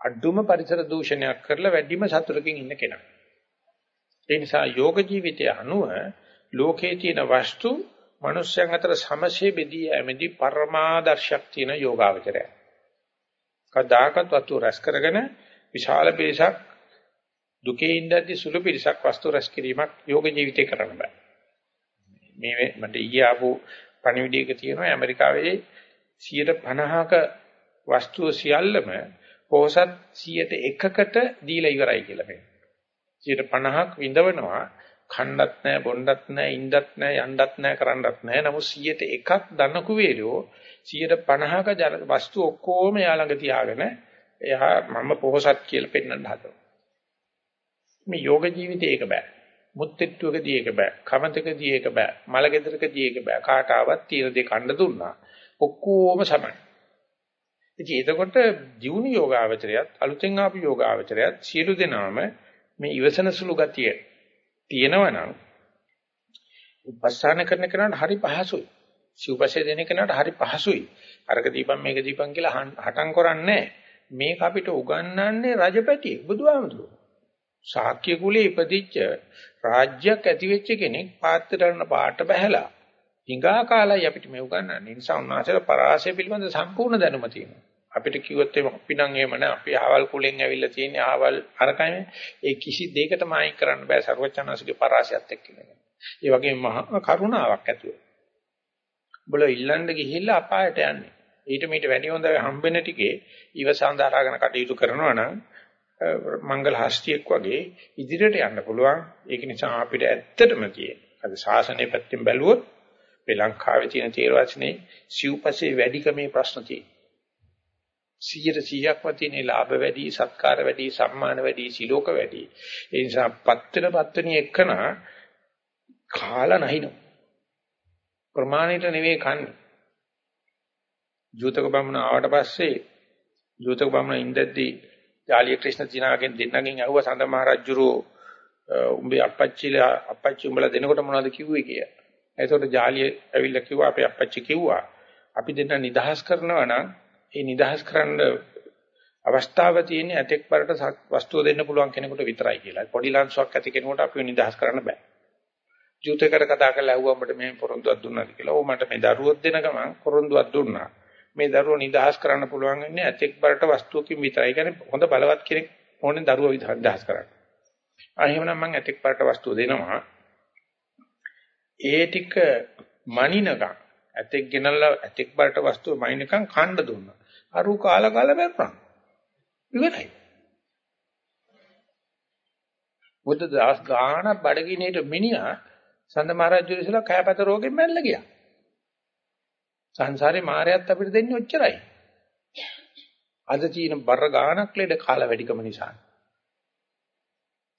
අඩුම පරිසර දූෂණයක් කරලා වැඩිම සතුටකින් ඉන්න කෙනා. ඒ නිසා යෝග ජීවිතය අනුව ලෝකයේ තියෙන වස්තු මිනිස්යන් අතර සමසේ බෙදී යෑමේදී පරමාදර්ශයක් තියෙන යෝගාවචරය. කදාකත් වස්තු රැස් කරගෙන විශාල පිරිසක් දුකේ ඉඳද්දි සුළු පිරිසක් වස්තු රැස් කිරීමක් යෝග ජීවිතේ කරන්න බෑ. මේ මට ඊයේ ආපු පණිවිඩයක තියෙනවා ඇමරිකාවේ 150ක වස්තුව සියල්ලම පොහසත් 101කට දීලා ඉවරයි කියලා මේ. 50ක් විඳවනවා කණ්ඩත් නැහැ බොණ්ඩත් නැහැ ඉන්නත් නැහැ යන්නත් නැහැ කරන්නත් නැහැ නමුත් 100ට එකක් දන්න කුවේරෝ 150ක වස්තු ඔක්කොම යා ළඟ තියාගෙන එයා මම පොහසත් කියලා පෙන්වන්න හදනවා මේ යෝග ජීවිතේ ඒක බෑ මුත්තිට්ටුවකදී ඒක බෑ. කමතකදී ඒක බෑ. මලගෙදරකදී ඒක බෑ. කාට ආවත් තීර දෙක කන්න දුන්නා. ඔක්කොම සමයි. ඉතින් එතකොට ජීවුන යෝගාවචරයත් අලුතෙන් ආපු යෝගාවචරයත් සියලු දෙනාම මේ ඉවසන සුළු ගතිය තියෙනවනම් උපස්ථාන කරන කෙනාට හරි පහසුයි. සිව්පස්සේ දෙන කෙනාට හරි පහසුයි. අරක දීපන් මේක දීපන් කියලා හටම් කරන්නේ මේක අපිට උගන්වන්නේ රජපැටියෙක් බුදුහාමුදුරුවෝ. ශාක්‍ය කුලේ ඉපදිච්ච රාජ්‍යයක් ඇති වෙච්ච කෙනෙක් පාත්‍රරණ පාට බහැලා හිඟා කාලයි අපිට මේ උගන්වන්නේ. ඒ නිසා උන්වහන්සේලා පරාසය පිළිබඳ සම්පූර්ණ දැනුම තියෙනවා. අපිට කිව්වොත් එimhe අපි නම් එහෙම නෑ. අපි ආවල් කුලෙන් ඇවිල්ලා තියෙන්නේ ආවල් අරකයි. ඒ කිසි දෙයකට මායින් කරන්න බෑ සර්වචනන්සේගේ පරාසයත් එක්ක ඉන්නේ. ඒ වගේම මහා කරුණාවක් ඇතුව. උඹලා ඉල්ලන්න ගිහිල්ලා අපායට යන්නේ. ඊට මීට වැඩි හොඳ හම්බෙන ටිකේ ඉවසන් දරාගෙන කටයුතු කරනවා නම් මංගල හස්තියෙක් වගේ ඉදිරියට යන්න පුළුවන්. ඒක නිසා අපිට ඇත්තටම තියෙන. අද ශාසනය පැත්තෙන් බැලුවොත් මේ ලංකාවේ තියෙන තේරවාචනේ සිව්පසේ වැඩිකමේ ප්‍රශ්න තියෙනවා. 100%ක්ම තියෙන ලාභ වැඩි, සත්කාර වැඩි, සම්මාන වැඩි, සිලෝක වැඩි. ඒ නිසා පත්තර පත්තනිය එක්කන කාලා නැහිනෝ. ප්‍රමාණයට නෙවෙයි කන්නේ. ජූතක බමුණ ආවට පස්සේ ජූතක බමුණ ඉඳද්දී ජාලිය ක්‍රිෂ්ණ දිනාගෙන් දෙන්නගෙන් ඇහුවා සඳ මහ රජුරෝ උඹේ අපච්චිලා අපච්චි උඹලා දෙනකොට මොනවද කිව්වේ කියලා. එතකොට ජාලිය ඇවිල්ලා කිව්වා අපේ අපච්චි කිව්වා අපි දෙන්න නිදහස් කරනවා නම් ඒ නිදහස් කරන්න අවස්ථාව තියෙන්නේ ඇතෙක් පරට වස්තුව දෙන්න පුළුවන් කෙනෙකුට විතරයි කියලා. පොඩි ලංසුවක් ඇති කෙනෙකුට අපිව නිදහස් කරන්න බෑ. ජූතේකට කතා කරලා ඇහුවා උඹට මේ පොරොන්දුවක් දුන්නාද කියලා. "ඔව් මට මේ දරුවොත් දෙන ගමන් පොරොන්දුවක් දුන්නා." මේ දරුවෝ නිදහස් කරන්න පුළුවන් වෙන්නේ ඇතෙක් බරට වස්තුවකින් විතරයි. ඒ කියන්නේ හොඳ බලවත් කෙනෙක් ඕනේ දරුවෝ නිදහස් කරන්න. ආ එහෙමනම් මම ඇතෙක් බරට වස්තුව දෙනවා. ඒ ටික මනිනකම් ඇතෙක් ගෙනල්ලා ඇතෙක් බරට වස්තුව මනිනකම් කණ්ඩ දුන්නා. අරු කාල කාල බැප්පා. ඉවරයි. බුද්ධ දාස් ගාන බඩගිනේට මිනිහා සඳ මහරජු ඉස්සලා කෑපත රෝගෙන් මැරලා ගියා. සංසාරේ මායයත් අපිට දෙන්නේ ඔච්චරයි. අද චීන බර ගානක් ලෙඩ කාලා වැඩිකම නිසා.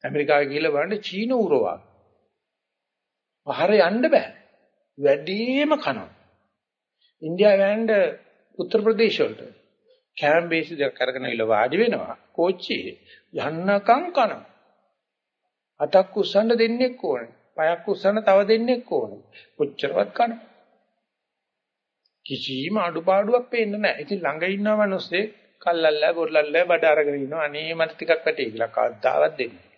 ඇමරිකාවේ ගිහිල්ලා බලන්න චීන උරවා. පහර යන්න බෑ. වැඩිම කනවා. ඉන්දියාවේ යන්න උත්තර ප්‍රදේශ වලට කැම් බේස් දෙක කරගෙන ඉල වාඩි වෙනවා. කෝච්චියේ යන්නකම් කනවා. අතක් උස්සන්න දෙන්නෙක් ඕනේ. පයක් උස්සන්න තව දෙන්නෙක් ඕනේ. කොච්චරවත් කනවා. කිසිම අඩුපාඩුවක් පේන්නේ නැහැ. ඉතින් ළඟ ඉන්න මිනිස්සේ කල්ලල්ලා බොරලල්ලා බඩ අරගෙන ඉනවා. අනේ මට ටිකක් වැටේ කියලා කවදාවත් දෙන්නේ නැහැ.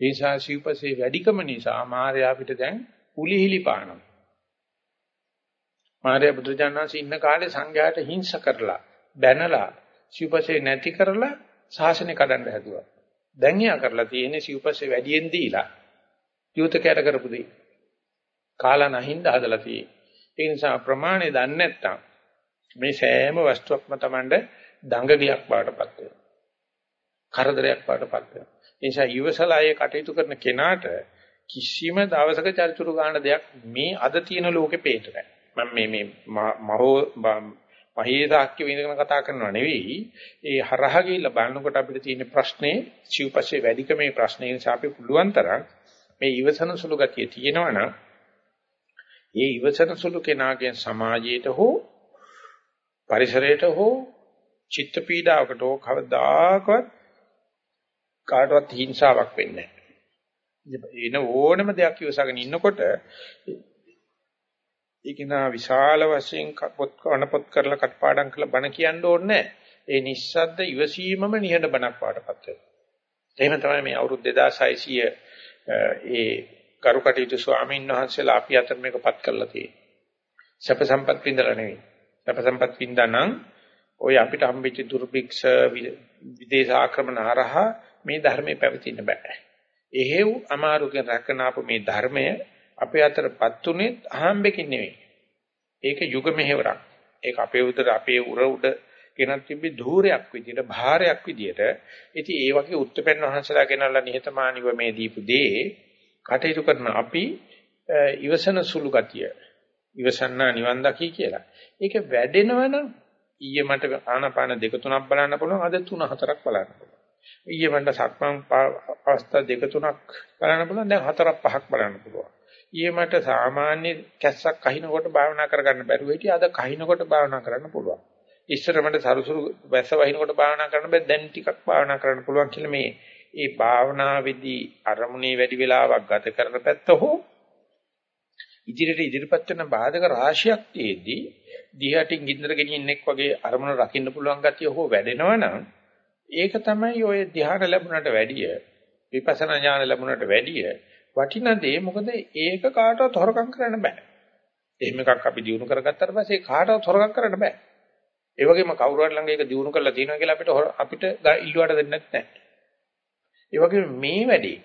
ඒ නිසා සිව්පසේ වැඩිකම නිසා මාර්යා අපිට දැන් උලිහිලි පානවා. මාර්යා බුදුජානනාංශ ඉන්න කාලේ සංඝයාට හිංස කරලා බැනලා සිව්පසේ නැති කරලා ශාසනය කඩන්න හැදුවා. දැන් එයා කරලා තියෙන්නේ සිව්පස්සේ වැඩියෙන් දීලා යුතකයට කරපු දෙයි. කාලා නැහින්ද හදලා තියෙන්නේ. ඒ නිසා ප්‍රමාණය දන්නේ නැත්නම් මේ සෑම වස්තුවක්ම Tamande දඟලියක් බාටපත් වෙනවා. කරදරයක් බාටපත් වෙනවා. ඒ නිසා ඊවසලායේ කටයුතු කරන කෙනාට කිසිම දවසක චරිචුරු ගන්න දෙයක් මේ අද තියෙන ලෝකේ පේන්න නැහැ. මම මේ මේ මහෝ මහේසාක්‍ය විඳගෙන කතා කරනවා නෙවෙයි ඒ හරහා ගිහිල්ලා බලනකොට අපිට තියෙන ප්‍රශ්නේ සිව්පස්සේ වැඩිකමේ ප්‍රශ්නේ නිසා අපි පුළුවන් තරම් මේ ඉවසන සුළු ගතිය තියෙනවා නම් ඒ ඉවසන සුළු කෙනාගේ සමාජයට හෝ පරිසරයට හෝ චිත්ත පීඩාවකට හෝ කවදාකවත් කාටවත් හිංසාවක් වෙන්නේ නැහැ. එන ඕනම දෙයක් ඉවසගෙන ඉන්නකොට ඒක නා විශාල වශයෙන් පොත් කන පොත් කරලා කටපාඩම් කරලා බණ කියන්න ඕනේ ඒ නිස්සද්ද ඉවසීමම නිහඬ බණක් පාටපත් වෙනවා. එහෙම තමයි මේ අවුරුදු 2600 ඒ කරුකටයුතු ස්වාමීන් වහන්සේලා අපි අතර මේකපත් කරලා තියෙන්නේ. සැප සම්පත් විඳලා නෙවෙයි. සැප සම්පත් විඳා නම් ඔය අපිට හම්බෙච්ච දුර්භික්ෂ විදේශ ආක්‍රමණ හරහා මේ ධර්මයේ පැවතින්න බෑ. එහෙව් අමාරුකෙන් රැකන අප මේ ධර්මය අපේ අතරපත් උනේ අහම්බෙකින් නෙවෙයි. ඒක යුග මෙහෙවරක්. ඒක අපේ උදර අපේ උර උඩ ගෙනත් තිබ්බේ ධූරයක් විදියට භාරයක් විදියට. ඉතින් ඒ වගේ උත්පන්න වහන්සලා ගෙනල්ලා නිහතමානීව මේ දීපු දේ කටයුතු කරන අපි ඉවසන සුළු ගතිය. ඉවසන්නා නිවන් දකි කියලා. ඒක වැඩෙනවනම් ඊයේ මට ආනාපාන දෙක තුනක් බලන්න පුළුවන් අද තුන හතරක් බලන්න පුළුවන්. ඊයේ මන්ට සක්මන් අවස්ථා දෙක තුනක් බලන්න පුළුවන් දැන් හතරක් පහක් බලන්න පුළුවන්. ඊයේ මට සාමාන්‍ය කැස්සක් කහිනකොට භාවනා කරගන්න බැරුව හිටියා අද කහිනකොට භාවනා කරන්න පුළුවන්. ඉස්සර මට සරුසුරු වැස්ස වහිනකොට භාවනා කරන්න බෑ දැන් ටිකක් භාවනා කරන්න පුළුවන් කියලා මේ ඒ භාවනාවේදී අරමුණේ වැඩි වෙලාවක් ගත කරන පැත්ත හෝ ඉදිරියට ඉදිරිපත් වෙන බාධක රාශියක් තියේදී දිහාටින් ගින්දර ගෙනින්නෙක් වගේ අරමුණ රකින්න පුළුවන් ගතිය හෝ වැඩෙනවනම් ඒක තමයි ඔය ධ්‍යාන ලැබුණට වැඩිය විපස්සනා ඥාන ලැබුණට වැඩිය වටිනා දේ මොකද ඒක කාටවත් හොරකම් කරන්න බෑ. එහෙම එකක් අපි දිනු කරගත්තාට පස්සේ කාටවත් හොරකම් කරන්න බෑ. ඒ වගේම කවුරු හරි ළඟ ඒක දිනු කරලා තියෙනවා කියලා අපිට අපිට ඉල්ලුවට දෙන්නේ නැහැ. ඒ වගේම මේ වැඩේ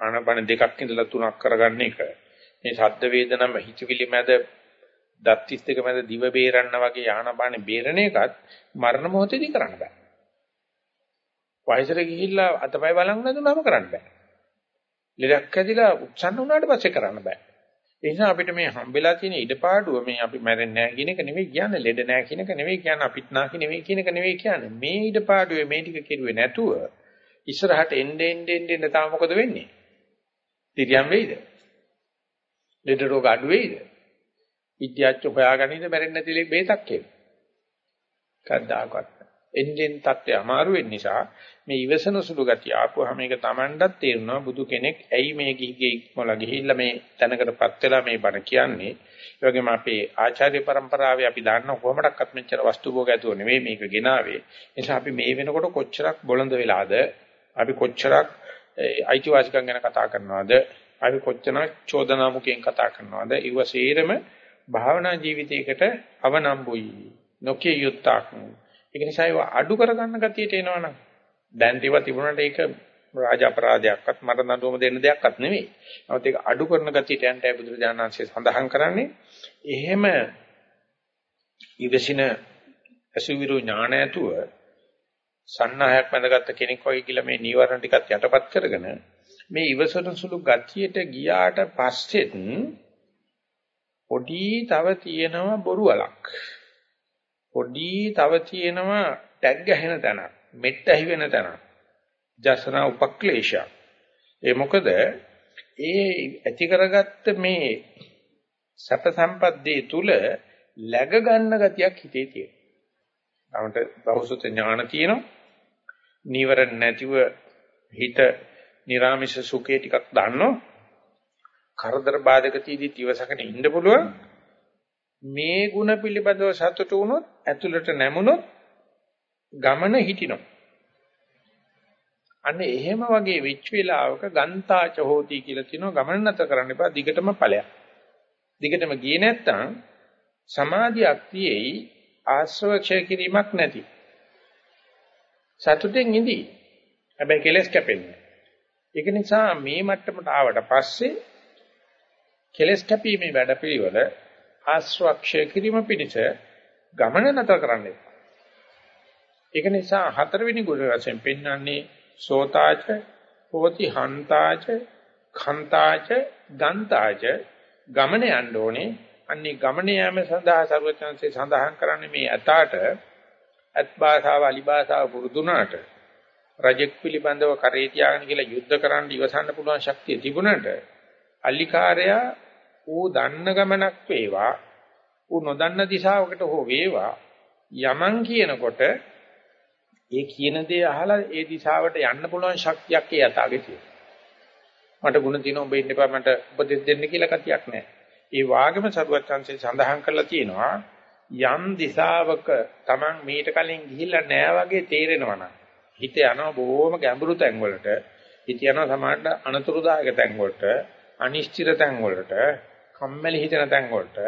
ආනපන දෙකක් ඉඳලා තුනක් කරගන්න එක මේ ශබ්ද වේදනම හිතවිලි මැද දත්තිස් දෙක මැද දිව බේරන්න වගේ ආනපානේ බේරණ එකත් මරණ මොහොතේදී කරන්න බෑ. වයසට ගිහිල්ලා අතපය බලන් නැතුනම කරන්න බෑ. ලෙඩක් ඇදිලා උත්සන්න වුණාට පස්සේ කරන්න බෑ. ඒ නිසා අපිට මේ හම්බෙලා තියෙන ඉඩපාඩුව මේ අපි මැරෙන්නේ නැහැ කියන එක නෙවෙයි කියන්නේ ලෙඩ නැහැ කියන එක නෙවෙයි කියන්නේ අපිත් නාකි නෙවෙයි කියන එක නෙවෙයි කියන්නේ මේ ඉඩපාඩුවේ මේ ටික කෙරුවේ නැතුව ඉස්සරහට එන්න එන්න එන්න එන්න තාම මොකද වෙන්නේ? තිරියම් වෙයිද? ලෙඩ රෝග අඩු වෙයිද? විද්‍යාඥයෝ හොයාගන්නේද මැරෙන්නේ නැති බේතක් කියලා. කද්දාකත්. එන්ජින් තත්ත්වය අමාරු වෙන නිසා මේ ඉවසන සුළු ගතිය ආපුවාම ඒක Tamanටත් තේරෙනවා බුදු කෙනෙක් ඇයි මේ ගිහිගේ ඉක්මලා ගිහිල්ලා මේ තැනකටපත් වෙලා මේ බණ කියන්නේ? ඒ වගේම අපේ ආචාර්ය પરම්පරාවේ අපි දන්න කොහොමඩක්වත් මෙච්චර වස්තු භෝග ඇතුව නෙවෙයි මේක ගෙනාවේ. නිසා අපි මේ වෙනකොට කොච්චරක් බොළඳ වෙලාද? අපි කොච්චරක් අයිතිවාසිකම් ගැන කතා කරනවාද? අපි කොච්චරක් චෝදනා මුඛයෙන් කතා කරනවාද? ඊව සේරම භාවනා ජීවිතයකට අවනම්බුයි. නොකිය යුත්තක්. ඒක නිසා ඒව අඩු කරගන්න ගතියට එනවනම් දැන් තියව තිබුණාට ඒක රාජ අපරාධයක්වත් මට නඩුවම දෙන්න දෙයක්වත් නෙවෙයි. නමුත් ඒක අඩු කරන ගතියට යන්ටයි බුදුරජාණන් වහන්සේ සඳහන් කරන්නේ. එහෙම ඉවසින අසුවිරු ඥාන ඇතුව සන්නාහයක් බඳගත්ත කෙනෙක් වගේ කියලා මේ නීවරණ ටිකත් යටපත් කරගෙන මේ ඉවසන සුළු ගතියට ගියාට පස්සෙත් පොඩි තව තියෙනවා බොරු වලක්. පොඩි තව තියෙනවා ටැග් ගහන තැනක්. මෙට්ට ඇහි වෙන තැනක්. ජසනා උපක්ලේශ. ඒ මොකද ඒ ඇති කරගත්ත මේ සැප සම්පද්දී තුල läග ගන්න ගතියක් හිතේ තියෙනවා. අපිට බහුසුත ඥාන තියෙනවා. නීවර නැතිව හිත නිරාමිෂ සුඛේ ටිකක් දන්නවා. කරදර බාධක තීදි තිවසකන ඉන්න පුළුවන්. මේ ಗುಣ පිළිබඳව සතුටු වුණොත් ඇතුළට නැමුණොත් ගමන හිටිනවා. අන්න එහෙම වගේ විච් වේලාවක ගන්තාච හෝති කියලා කියනවා ගමන නැතර කරන්න එපා දිගටම ඵලයක්. දිගටම ගියේ නැත්තම් සමාධියක් තියේයි ආශ්‍රව ක්ෂය කිරීමක් නැති. සතුටෙන් ඉඳී. හැබැයි කෙලස් කැපෙන්නේ. ඒක නිසා මේ මට්ටමට ආවට පස්සේ කෙලස් කැපීමේ වැඩපිළිවෙල ආශ්‍රවක්ෂය කිරීම පිණිස ගමන නැතර කරන්න එපා. ඒක නිසා හතරවෙනි ගුණ වශයෙන් පෙන්වන්නේ සෝතාච, පොති හන්තාච, khන්තාච, ගන්තාච ගමන යන්න ඕනේ. අන්නේ ගමන යාම සඳහා ਸਰවචන්සේ සඳහන් කරන්නේ මේ අතාට අත් භාෂාව අලි භාෂාව පුරුදුනාට රජෙක් පිළිබඳව කරේ තියාගෙන කියලා යුද්ධ කරන්න ඉවසන්න පුළුවන් ශක්තිය තිබුණට අල්ලිකාරයා ඌ දන්න ගමනක් වේවා ඌ නොදන්න දිශාවකට හෝ වේවා යමන් කියනකොට ඒ කියන දේ අහලා ඒ දිශාවට යන්න පුළුවන් ශක්තියක් ඒ යථාගේ තියෙනවා. මට ಗುಣ තියෙනවා ඔබ ඉන්න එපා මට උපදෙස් දෙන්න කියලා කතියක් නැහැ. ඒ වාගම සරුවචාන්සේ සඳහන් කරලා තියෙනවා යම් දිශාවක Taman මීට කලින් ගිහිල්ලා නැහැ වගේ තේරෙනවා නම් හිත යනවා බොහොම ගැඹුරු තැන් වලට හිත යනවා සමාජයට අනතුරුදායක තැන් වලට අනිශ්චිත තැන් වලට කම්මැලි හිතෙන තැන් වලට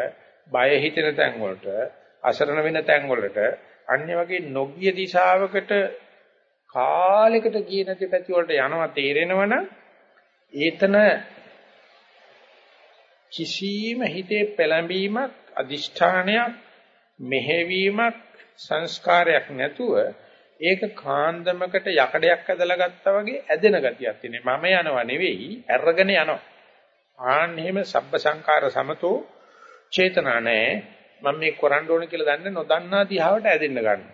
බය හිතෙන තැන් වලට අසරණ වෙන තැන් වලට අන්‍ය වගේ නොගිය දිශාවකට කාලයකට ගිය නැති පැති වලට යනවා තේරෙනවනම් ඒතන කිසිම හිතේ පෙළඹීමක් අදිෂ්ඨානයක් මෙහෙවීමක් සංස්කාරයක් නැතුව ඒක කාන්දමකට යකඩයක් ඇදලා ගත්තා වගේ ඇදෙන ගතියක් තියෙනවා. මම යනවා නෙවෙයි අරගෙන යනවා. ආන්න එහෙම සබ්බ සංකාර සමතෝ චේතනා නැහැ මම මේ කරන්න ඕන කියලා දන්නේ නොදන්නා දිහාවට ඇදෙන්න ගන්නවා.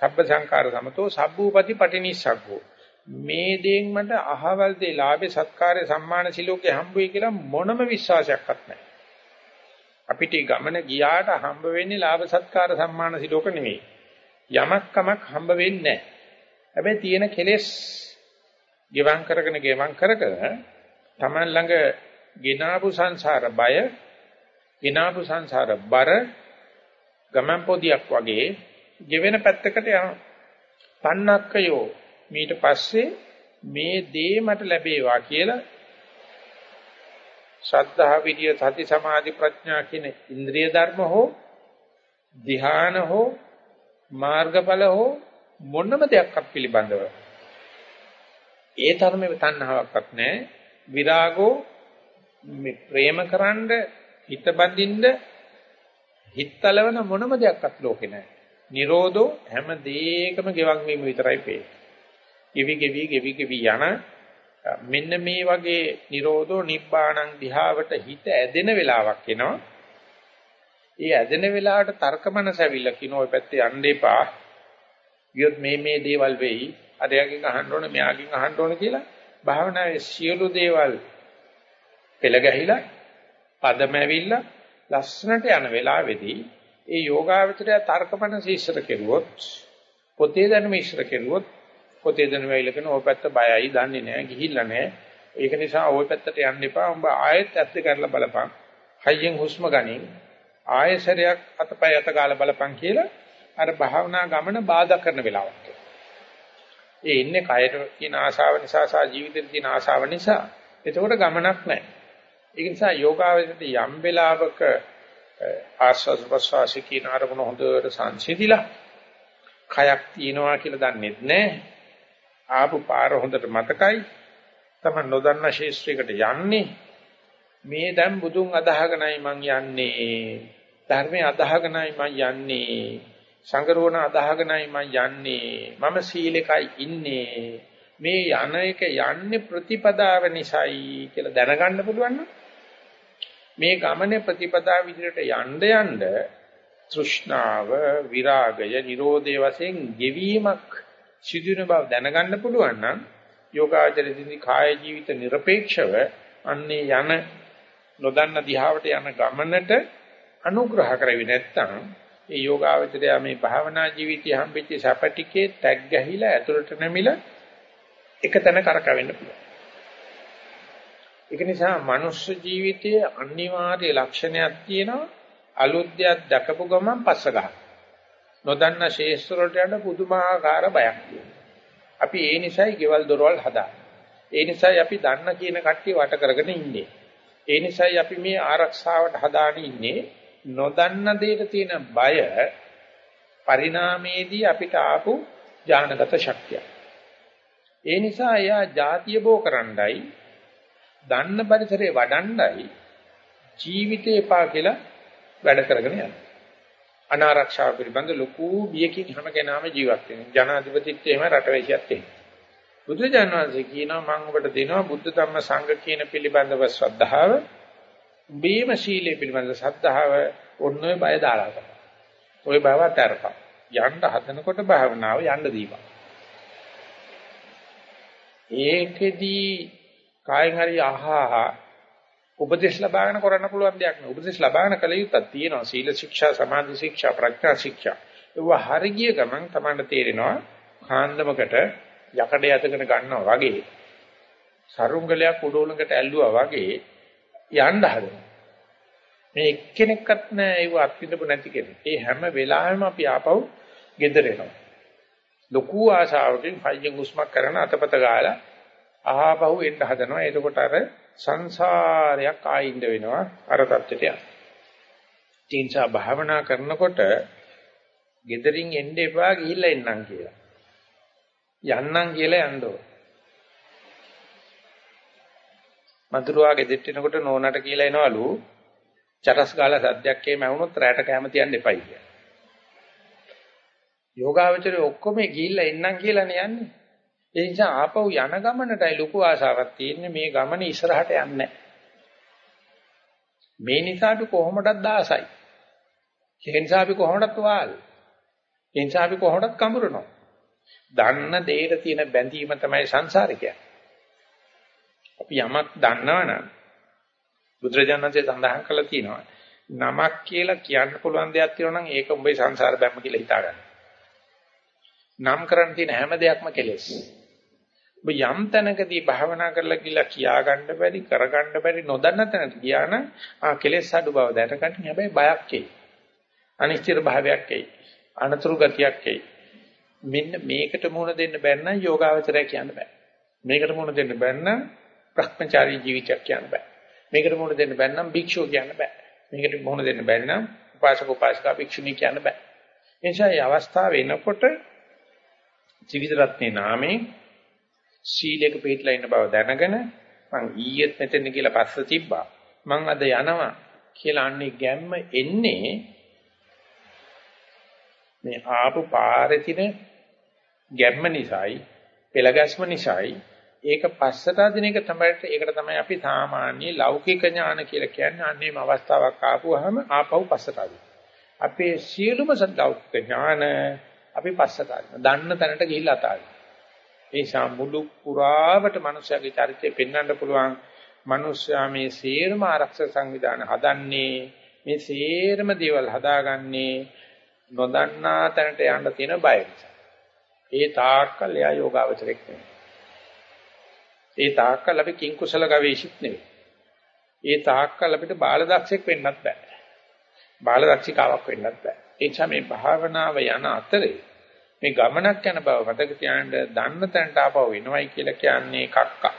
සබ්බ සංඛාර සමතෝ සබ්බූපති පටිනිස්සග්ගෝ. මේ දේෙන් මට අහවල් දේ ලාභේ සත්කාරේ සම්මාන සිලෝකේ හම්බ වෙයි කියලා මොනම විශ්වාසයක්වත් නැහැ. අපිට ගමන ගියාට හම්බ වෙන්නේ ලාභ සත්කාර සම්මාන සිලෝක නෙවෙයි. යමක් කමක් හම්බ වෙන්නේ නැහැ. හැබැයි තියෙන කෙලෙස් ගෙවම් කරගෙන ගෙවම් කරගෙන Taman ළඟ ගිනාපු සංසාර බය, ගිනාපු සංසාර බර ගමන් පොදියක් වගේ ගෙවෙන පැත්තකට යනවා. පන්නක්කයෝ ඊට පස්සේ මේ දේ මට ලැබේවා කියලා ශ්‍රද්ධා විද්‍ය සති සමාධි ප්‍රඥා කියන ඉන්ද්‍රිය ධර්ම හෝ ධ්‍යාන හෝ මාර්ගඵල හෝ මොනම දෙයක්වත් පිළිබඳව ඒ තරමේ තණ්හාවක්වත් නැහැ විරාගෝ මේ ප්‍රේමකරනද හිත බඳින්න හිතලවන මොනම දෙයක්වත් ලෝකේ නැහැ නිරෝධෝ හැම දෙයකම ගෙවන් වීම විතරයි පේන්නේ. ගෙවි ගෙවි ගෙවි ගෙවි යන මෙන්න මේ වගේ නිරෝධෝ නිබ්බාණං දිහාවට හිත ඇදෙන වෙලාවක් එනවා. ඒ ඇදෙන වෙලාවට තර්කමනස ඇවිල්ලා කියන ඔය පැත්තේ යන්න එපා. ගියොත් මේ මේ දේවල් වෙයි. අරයාගෙන් අහන්න ඕනේ මෙයාගෙන් අහන්න ඕනේ කියලා භාවනාවේ සියලු දේවල් පෙළ ගැහිලා පදම ඇවිල්ලා ලස්සනට යන වෙලාවේදී ඒ යෝගාවචරය තර්කපන ශීර්ෂර කෙරුවොත් පොතේ දැනුම ඉස්සර කෙරුවොත් පොතේ දැනුම ඇවිල්ලා ඔය පැත්ත බයයි දන්නේ නැහැ ගිහිල්ලා නැහැ. ඒක නිසා ওই පැත්තට යන්න එපා. උඹ ආයෙත් ඇත්ත කරලා බලපන්. හයියෙන් හුස්ම ගනින්. ආයෙසරයක් අතපය අත ගාලා බලපන් කියලා අර භාවනා ගමන බාධා කරන වෙලාවක් ඒ ඉන්නේ කයට තියෙන ආශාව නිසා සහ ජීවිතේ තියෙන ආශාව නිසා. එතකොට ගමනක් නැහැ. ඒක නිසා යෝගාවචරයට යම් වෙලාවක ආස්වාද ප්‍රසවාස කියන අරමුණ හොඳට සංසිඳිලා කයක් තියනවා කියලා දන්නේ නැහැ. ආපු පාර හොඳට මතකයි. තමයි නොදන්න ශේෂ්ත්‍රයකට යන්නේ. මේ දැන් බුදුන් අදහගෙනයි මං යන්නේ. ධර්මයේ අදහගෙනයි මං යන්නේ. සංගරෝණ අදහගෙනයි මං යන්නේ. මම සීලෙකයි ඉන්නේ. මේ යන එක යන්නේ ප්‍රතිපදාව නිසායි කියලා දැනගන්න පුළුවන් නම් මේ ගමනේ ප්‍රතිපදා විදිහට යන්න යන්න තෘෂ්ණාව විරාගය නිරෝධයේ වශයෙන් ගෙවීමක් සිදුවන බව දැනගන්න පුළුවන් නම් යෝගාචරයේදී කාය ජීවිත নিরপেক্ষව අන්නේ යන නොදන්න දිහාවට යන ගමනට අනුග්‍රහ කරෙවි නැත්නම් ඒ යෝගාචරය මේ භාවනා ජීවිතය හම්බෙච්ච සපටිකේ ටැග් ගහිලා ඇතුළට නැමිලා එක තැන කරකවෙන්න පුළුවන්. ඒක නිසා මනුෂ්‍ය ජීවිතයේ අනිවාර්ය ලක්ෂණයක් තියෙනවා අලුත් දෙයක් දැකපු ගමන් පස්ස ගන්න. නොදන්න ශේෂ්ත්‍ර වලට යන පුදුමාකාර බයක් අපි ඒ නිසායි ගෙවල් දොරවල් හදා. ඒ නිසායි අපි දන්න කියන කට්ටිය වට කරගෙන ඉන්නේ. ඒ නිසායි අපි මේ ආරක්ෂාවට හදාගෙන ඉන්නේ. නොදන්න දෙයට තියෙන බය පරිණාමයේදී අපිට ආපු ඥානගත ශක්තිය. ඒ නිසා එයා ಜಾතිය බෝ කරන්නයි දන්න පරිසරේ වඩණ්ඩයි ජීවිතේ එපා කියලා වැඩ කරගෙන යනවා. අනාරක්ෂාව පිළිබඳ ලොකු බියකින් හැම කෙනාම ජීවත් වෙනවා. ජනාධිපතිත්වය එහෙම රටවැසියත් එහෙම. බුදුරජාණන් වහන්සේ කියනවා මම ඔබට දෙනවා බුද්ධ ධම්ම සංඝ කියන පිළිබඳව ශ්‍රද්ධාව, බීම ශීලයේ පිළිබඳව ශ්‍රද්ධාව ඔන්න ඔය බය දාලා කරා. ඔය බව අතරපා. යන්න හදනකොට භාවනාව යන්න දීපන්. ඒකෙදී කායෙන් හරි අහහා උපදේශ ලබාගෙන කරන්න පුළුවන් දෙයක් නෙවෙයි. උපදේශ ලබාගෙන කල යුත්තක් තියෙනවා. සීල ශික්ෂා, සමාධි ශික්ෂා, ප්‍රඥා ශික්ෂා. ඒව හරිය ගමන් තමයි තේරෙනවා කාන්දමකට යකඩ යතගෙන ගන්නවා වගේ සරුංගලයක් උඩෝලඟට ඇල්ලුවා වගේ යන්න හදනවා. මේ එක්කෙනෙක්වත් නෑ ඒව අත්විඳපු නැති කෙනෙක්. ඒ හැම වෙලාවෙම අපි ආපහු ගෙදර එනවා. ලොකු ආශාවකින් හයියෙන් උස්මක් කරන අතපත ගාලා ආපහු එන්න හදනවා. එතකොට අර සංසාරයක් ආයින්ද වෙනවා අර தත්ත්වයට යන. තීන්සා භාවනා කරනකොට gederin එන්න එපා ගිහිල්ලා එන්නම් කියලා. යන්නම් කියලා යන්න ඕන. මధుරවා ගෙදෙට්ට එනකොට නෝනට කියලා එනවලු චරස් ගාලා සද්දයක් එහෙම වුණොත් රැට කැම තියන්න එපයි කියලා. යෝගාවචරය ඔක්කොම ගිහිල්ලා එන්නම් කියලානේ යන්නේ. ඒ නිසා ආපහු යන ගමනටයි ලොකු ආශාවක් තියෙන්නේ මේ ගමන ඉස්සරහට යන්නේ මේ නිසා අපි කොහොමදත් දාසයි. ඒ නිසා අපි කොහොමදත් වාල්. ඒ නිසා අපි කොහොමදත් කඹරනවා. දන්න දෙයට තියෙන බැඳීම තමයි සංසාරිකය. අපි යමක් දන්නවනම් බුදුරජාණන්සේ සඳහන් කළා තියෙනවා. නමක් කියලා කියන්න පුළුවන් දෙයක් තියෙනවා නම් ඒක උඹේ සංසාර බැම්ම කියලා හිතාගන්න. නම් කරන්න තියෙන හැම දෙයක්ම කෙලෙස්. ඔබ යම් තැනකදී භාවනා කරලා කියලා කියා ගන්න බැරි කරගන්න බැරි නොදන්න තැනට ගියා නම් ආ කෙලෙස් අඩු බව දැනගන්න හැබැයි බයක් එයි. අනිශ්චිත භාවයක් එයි. අනතුරු ගතියක් එයි. මෙන්න මේකට මුහුණ දෙන්න බැන්න යෝගාවචරය කියන්න බෑ. මේකට මුහුණ දෙන්න බැන්න භ්‍රමචාරී ජීවිතයක් කියන්න බෑ. මේකට මුහුණ දෙන්න බැන්නම් භික්ෂුව කියන්න බෑ. මේකට මුහුණ දෙන්න බැන්නම් උපාසක උපාසිකා භික්ෂුණී කියන්න බෑ. ඒ නිසා මේ අවස්ථාව එනකොට ජීවිත රත්නේ නාමයෙන් සීලයක පිළිట్లా ඉන්න බව දැනගෙන මං ඊයේත් මෙතෙන් කියලා පස්ස තිබ්බා. මං අද යනවා කියලා අන්නේ ගැම්ම එන්නේ මේ ආපු පාරේ තියෙන ගැම්ම නිසායි පෙළගැස්ම නිසායි ඒක පස්සට අදින එක තමයි ඒකට තමයි අපි සාමාන්‍ය ලෞකික ඥාන කියලා කියන්නේ අන්නේම අවස්ථාවක් ආපුවාම ආපහු පස්සට අදින. අපේ සියලුම සද්දෞකික ඥාන අපි පස්සට අදින. දන්න තැනට ගිහිල්ලා අතාරින. ඒ සම්මුළු පුරාවට මනුෂ්‍යගේ චරිතය පෙන්වන්න පුළුවන් මනුෂ්‍යයා මේ සේරම ආරක්ෂක සංවිධාන හදන්නේ මේ සේරම දේවල් හදාගන්නේ නොදන්නා තැනට යන්න තියෙන බය නිසා. ඒ තාක්කල් එයා යෝගාවචරයක් නෙවෙයි. ඒ තාක්කල් අපි කිං කුසල ගවේෂිත නෙවෙයි. ඒ තාක්කල් අපිට බාලදක්ෂයෙක් වෙන්නත් බෑ. බාලදක්ෂිකාවක් වෙන්නත් බෑ. ඒ නිසා මේ භාවනාව යන අතරේ මේ ගමනක් යන බව මතක තියාගන්න දන්න තැනට ආපහු එනවයි කියලා කියන්නේ කක්කා.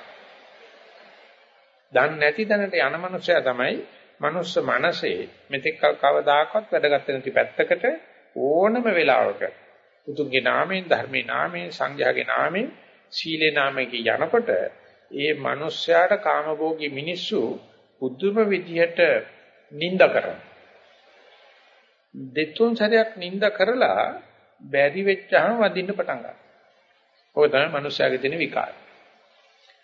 දන්නේ නැති තැනට යන මනුස්සයා තමයි මනුස්ස මනසේ මෙතෙක් කවදාකවත් වැඩගත් නැති පැත්තකට ඕනම වෙලාවක පුතුන්ගේ නාමයෙන් ධර්මේ නාමයෙන් සංඝයාගේ නාමයෙන් සීලේ නාමයෙන් යනකොට ඒ මිනිස්යාට කාමභෝගී මිනිස්සු පුදුම විදිහට නිඳ කරනවා. දෙතුන් සැරයක් නිඳ කරලා බැරි වෙච්චාම වදින්න පටන් ගන්නවා. ඔය තමයි මිනිස්යාගේ තියෙන විකාරය.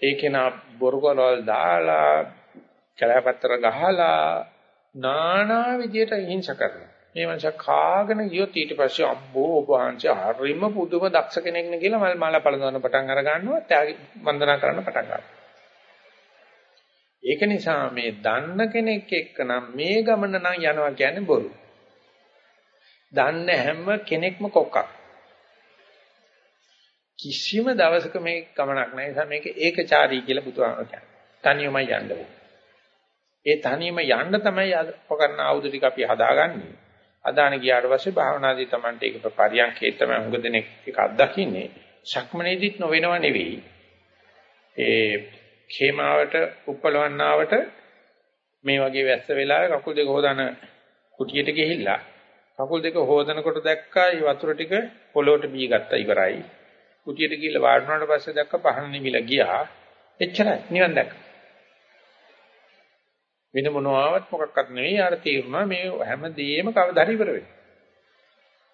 ඒකේන බොරුකලවල් දාලා කලපත්තර ගහලා නානා විදියට හිංස කරනවා. මේ මනුෂයා කාගෙන ගියොත් ඊට පස්සේ අම්බෝ ඔබ වහන්සේ හරිම පුදුම දක්ෂ කෙනෙක් නේ කියලා මල් මාලා පළඳවන්න පටන් අර ගන්නවා ත්‍යාගි වන්දනා කරන්න පටන් ගන්නවා. ඒක නිසා මේ දන්න කෙනෙක් එක්ක නම් මේ ගමන නම් යනවා කියන්නේ බොරු. දන්න හැම කෙනෙක්ම කොක්කක්. කිසිම දවසක මේ ගමනක් නැහැ. ඒ නිසා මේක ඒකචාරී කියලා බුදුහාම කියන්නේ. තනියමයි යන්න ඕනේ. ඒ තනියම යන්න තමයි උපකරණ ආයුධ ටික අපි හදාගන්නේ. අදාන ගියාට පස්සේ භාවනාදී Tamante ඒක පරියන්කේ තමයි හුඟ දෙනෙක් ඒක අත්දකින්නේ. ශක්මනේදිත් නොවෙනව නෙවෙයි. ඒ khේමාවට උපලවන්නාවට මේ වගේ වැස්ස වෙලාවේ කකුල් දෙක හොදන කුටියට ගිහිල්ලා කකුල් දෙක හොදනකොට දැක්කා මේ වතුර ටික පොළොවට බී ගත්තා ඉවරයි. කුටියට ගිහිල්ලා වාඩි වුණාට පස්සේ දැක්ක පහන නිවිලා ගියා. එච්චරයි නිවන් දැක්කා. වෙන මොනවාවත් මොකක්වත් නෙවෙයි ආර තීරුණා මේ හැමදේම කවදා හරි ඉවර වෙනවා.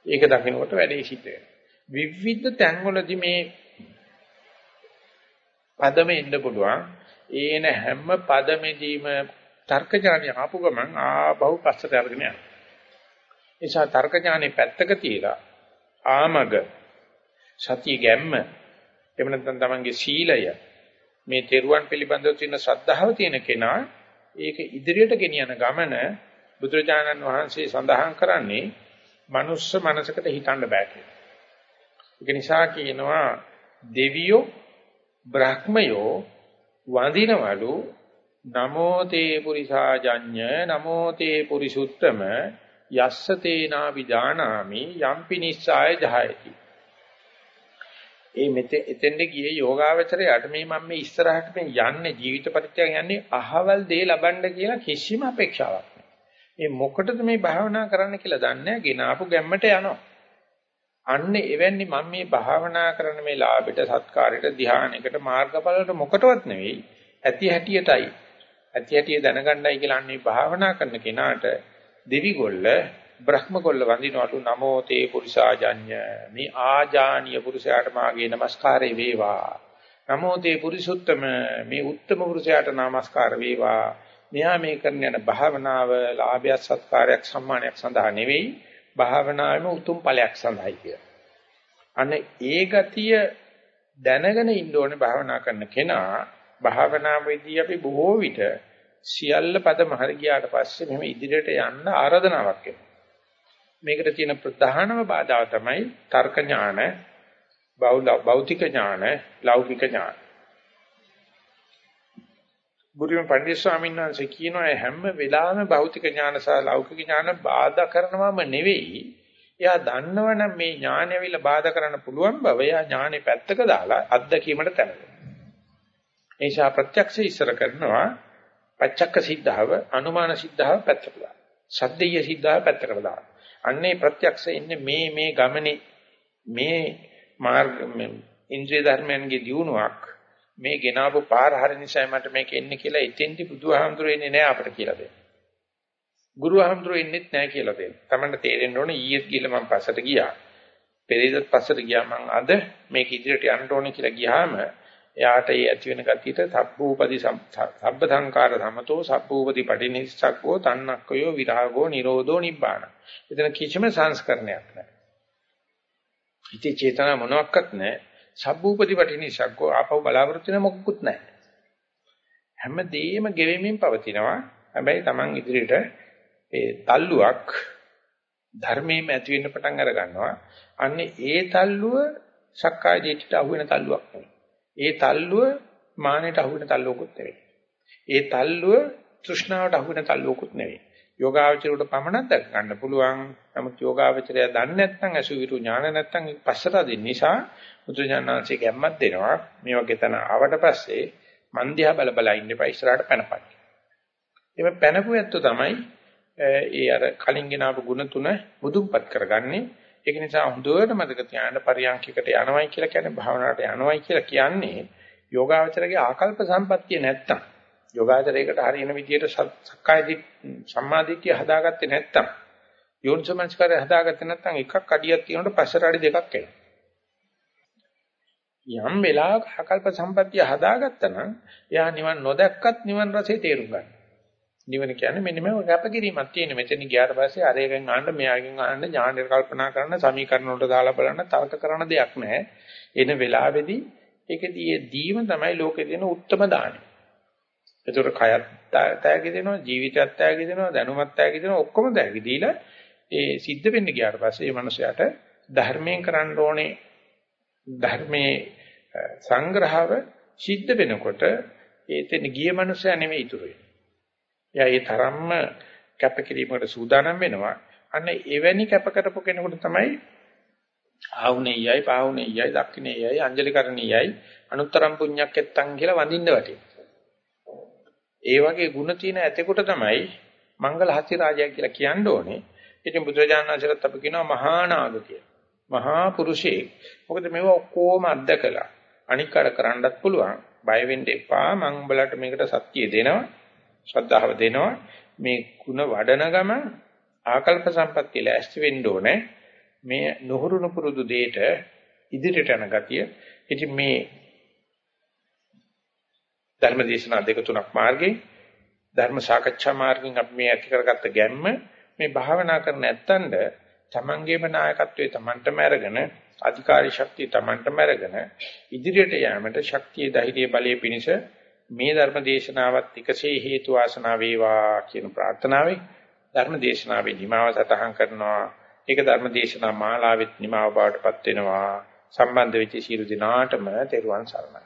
ඒක දකිනකොට වැඩේ සිද්ධ වෙනවා. විවිධ තැන්වලදී මේ පදම ඉන්න පුළුවන්. ඒන හැම පදමෙදීම තර්ක ඥානිය ආපු ගමන් ආබහුව පස්සට අරගෙන යනවා. නිසා තර්ක ඥානෙ පැත්තක තියලා ආමග සතිය ගැම්ම එහෙම නැත්නම් තමන්ගේ සීලය මේ තෙරුවන් පිළිබඳව තියෙන ශ්‍රද්ධාව තියෙන කෙනා ඒක ඉදිරියට ගෙනියන ගමන බුදුරජාණන් වහන්සේ සඳහන් කරන්නේ මනුස්ස මනසකට හිතන්න බෑ කියලා. ඒක නිසා කියනවා දෙවියෝ බ්‍රහ්මයෝ වඳිනවලු නමෝ තේ පුරිසාජඤ්ඤ නමෝ තේ පුරිසුත්තම යස්ස තේනා විජානාමි යම්පි නිස්සාය ජහයති ඒ මෙතෙ එතෙන්ද ගියේ යෝගාවචරයට මේ මම මේ ඉස්සරහට මේ යන්නේ ජීවිත පරිත්‍යාග යන්නේ අහවල් දේ ලබන්න කියලා කිසිම අපේක්ෂාවක් නැහැ. මේ මොකටද මේ භාවනා කරන්න කියලා දන්නේ නැහැ. ගෙන ආපු ගැම්මට යනවා. අන්නේ එවැනි මම මේ භාවනා කරන මේ ලාභයට සත්කාරයට ධානයකට මාර්ගඵලයට මොකටවත් නෙවෙයි. ඇති හැටියටයි. ඇති හැටිය දැනගන්නයි කියලා අන්නේ භාවනා කරන කෙනාට දෙවිගොල්ල බ්‍රහ්මගොල්ල වඳිනවලු නමෝ තේ පුරිසාජඤ්ඤ මේ ආජානීය පුරුෂයාට මාගේ নমස්කාරය වේවා. නමෝ තේ පුරිසුත්තම මේ උත්තම පුරුෂයාට নমස්කාර වේවා. මෙහා මේ කරන යන භාවනාව ලාභය සත්කාරයක් සම්මානයක් සඳහා නෙවෙයි භාවනාවේම උතුම් ඵලයක් සඳහායි කියලා. අන්න ඒ ගතිය දැනගෙන ඉන්න ඕනේ භාවනා කරන කෙනා. භාවනාවේදී අපි බොහෝ විට සියල්ල පදම හරි ගියාට පස්සේ මෙහෙම ඉදිරියට යන්න ආරාධනාවක් එනවා. මේකට තියෙන ප්‍රධානම බාධාව තමයි තර්ක ඥාන, භෞතික ඥාන, ලෞකික ඥාන. බුදුම පණ්ඩිත ස්වාමීන් වහන්සේ කියනවා හැම වෙලාවෙම භෞතික ඥාන සහ ලෞකික ඥාන බාධා කරනවම නෙවෙයි. එයා දන්නවනම් මේ ඥානයවිල බාධා කරන්න පුළුවන් බව එයා ඥානෙ පැත්තක දාලා අත්දැකීමට තැවෙනවා. ඒ නිසා ප්‍රත්‍යක්ෂ ඉස්සර කරනවා පච්චක්ක සිද්ධාව අනුමාන සිද්ධාව පැත්තකට දාලා. සද්දේය සිද්ධාව පැත්තකට දාලා. අන්නේ ප්‍රත්‍යක්ෂ ඉන්නේ මේ මේ ගමනේ මේ මාර්ග ඉන්ද්‍රිය ධර්මයන්ගේ දියුණුවක් මේ ගෙනාවු පාර හරි නිසා මට මේක එන්නේ කියලා එතෙන්දි බුදුහාමුදුරු එන්නේ නැහැ අපිට කියලා දෙන්න. ගුරුහාමුදුරු එන්නේත් නැහැ කියලා දෙන්න. Tamanට තේරෙන්න ඕනේ ඊයේත් ගිහලා මම පස්සට ගියා. පෙරේදත් පස්සට ගියා මම අද මේක ඉදිරියට යන්න ඕනේ කියලා ගියාම එයාට ඒ ඇති වෙන ගතියට සබ්බූපදී සබ්බ සංකාර සමතෝ සබ්බූපදී පටිනිස්සක්කෝ තන්නක්කයෝ විරාගෝ නිරෝධෝ නිබ්බාන. එතන කිසිම සංස්කරණයක් නැහැ. හිතේ චේතනා මොනවත් නැහැ. සබ්බූපදී පටිනිස්සක්කෝ ආපහු බලාපොරොත්තු වෙන මොකුත් නැහැ. හැමදේම ගෙවෙමින් පවතිනවා. හැබැයි Taman ඉදිරියට ඒ තල්ලුවක් ධර්මයෙන් ඇති වෙන්න පටන් අර ගන්නවා. අන්නේ ඒ තල්ලුව සක්කාය දිට්ඨියට අහු වෙන තල්ලුවක් නෙවෙයි. ඒ තල්ලුව මානෙට අහු වෙන තල්ලුවකුත් නෙවෙයි. ඒ තල්ලුව තෘෂ්ණාවට අහු වෙන තල්ලුවකුත් නෙවෙයි. යෝගාවචරයට පමණක් දැක ගන්න පුළුවන්. නමුත් යෝගාවචරය දන්නේ නැත්නම් අසුවිරු ඥාන නැත්නම් පස්සට දෙන්න නිසා මුද්‍රඥානංශයේ ගැම්මක් දෙනවා. මේ වගේ තන ආවට පස්සේ මන්දියා බල බල ඉන්න එපා ඉස්සරහට පැනපන්. එමෙ පැනපු ඇත්තෝ තමයි ඒ අර කලින් ගෙනාවු ගුණ තුන මුදුන්පත් කරගන්නේ. ඒක නිසා හොඳට මතක තියාගන්න පරියන්කිකට යනවයි කියලා කියන්නේ භාවනාවට යනවයි කියලා කියන්නේ යෝගාවචරගේ ආකල්ප සම්පත්තිය නැත්තම් යෝගාචරයකට හරියන විදියට සක්කාය සම්මාදිට්ඨිය හදාගත්තේ නැත්තම් යෝනිසමංස්කාරය හදාගත්තේ නැත්තම් එකක් අඩියක් තියෙනකොට පස්සට අඩි දෙකක් එනවා. යම් වෙලාවක ආකල්ප සම්පත්තිය හදාගත්තා නම් එයා නිවන් නොදැක්කත් නිවන් රසය තේරුම් ගන්නවා. නිවන කියන්නේ මෙන්න මේ කැපකිරීමක් තියෙන. මෙතන ගියාට පස්සේ අර එකෙන් ආන්න මෙයාගෙන් ආන්න ඥාණයට කල්පනා කරන සමීකරණ වලට දාලා බලන්න තර්ක කරන දෙයක් නැහැ. එන වෙලාවේදී ඒකදී ඒ දීම තමයි ලෝකේ තියෙන උත්තරම දාණය. ඒතර කයත් තෑගි දෙනවා, ජීවිතයත් තෑගි දෙනවා, දැනුමත් තෑගි දෙනවා, ඔක්කොම තෑගි දීලා ඒ සිද්ධ වෙන්න ගියාට පස්සේ මේ මනුස්සයාට ධර්මයෙන් කරන්න ඕනේ ධර්මයේ සංග්‍රහව සිද්ධ වෙනකොට ඒතෙන් ගිය මනුස්සයා නෙමෙයි ඉතුරු වෙන්නේ. එයා ඒ තරම්ම කැපකිරීමකට සූදානම් වෙනවා. අන්න එවැනි කැප කරපු කෙනෙකුට තමයි ආහුනේයයි පාහුනේයයි දක්ඛිනේයයි අංජලිකරණීයයි අනුත්තරම් පුඤ්ඤක්කෙත්තං කියලා වඳින්න වටිනවා. ඒ වගේ ಗುಣ තියෙන ඇතෙකුට තමයි මංගල හති රාජයා කියලා කියන්න ඕනේ. ඉතින් බුදුරජාණන් වහන්සේට අපි කියනවා මහා නාග කියලා. මහා පුරුෂයෙක්. මොකද මේවා ඔක්කොම අත්දකලා අනික් අර කරන්නත් පුළුවන්. බය වෙන්න එපා. මම උඹලට මේකට සත්‍ය දෙනවා. ශ්‍රද්ධාව දෙනවා. මේ ಗುಣ වඩන ගම ආකල්ප සම්පත්තිය ලෑස්ති වෙන්න ඕනේ. මේ නොහුරුණු පුරුදු දෙයට ඉදිරියට යන ගතිය. ඉතින් මේ ධර්ම දේශනා දෙක තුනක් මාර්ගේ ධර්ම සාකච්ඡා මාර්ගෙන් අපි මේ ඇති කරගත්ත ගැම්ම මේ භාවනා කරන නැත්තඳ තමන්ගේම නායකත්වයේ තමන්ටම අරගෙන අධිකාරී ශක්තිය තමන්ටම අරගෙන ඉදිරියට යාමට ශක්තිය ධෛර්ය බලය පිණිස මේ ධර්ම දේශනාවත් එකසේ හේතු වාසනා වේවා කියන ප්‍රාර්ථනාවෙන් ධර්ම දේශනාවේ නිමාව සටහන් කරනවා. ඒක ධර්ම දේශනා මාලාවෙත් නිමාව බවටපත් වෙනවා. සම්බන්ධ වෙච්ච සියලු දිනාටම තෙරුවන් සරණයි.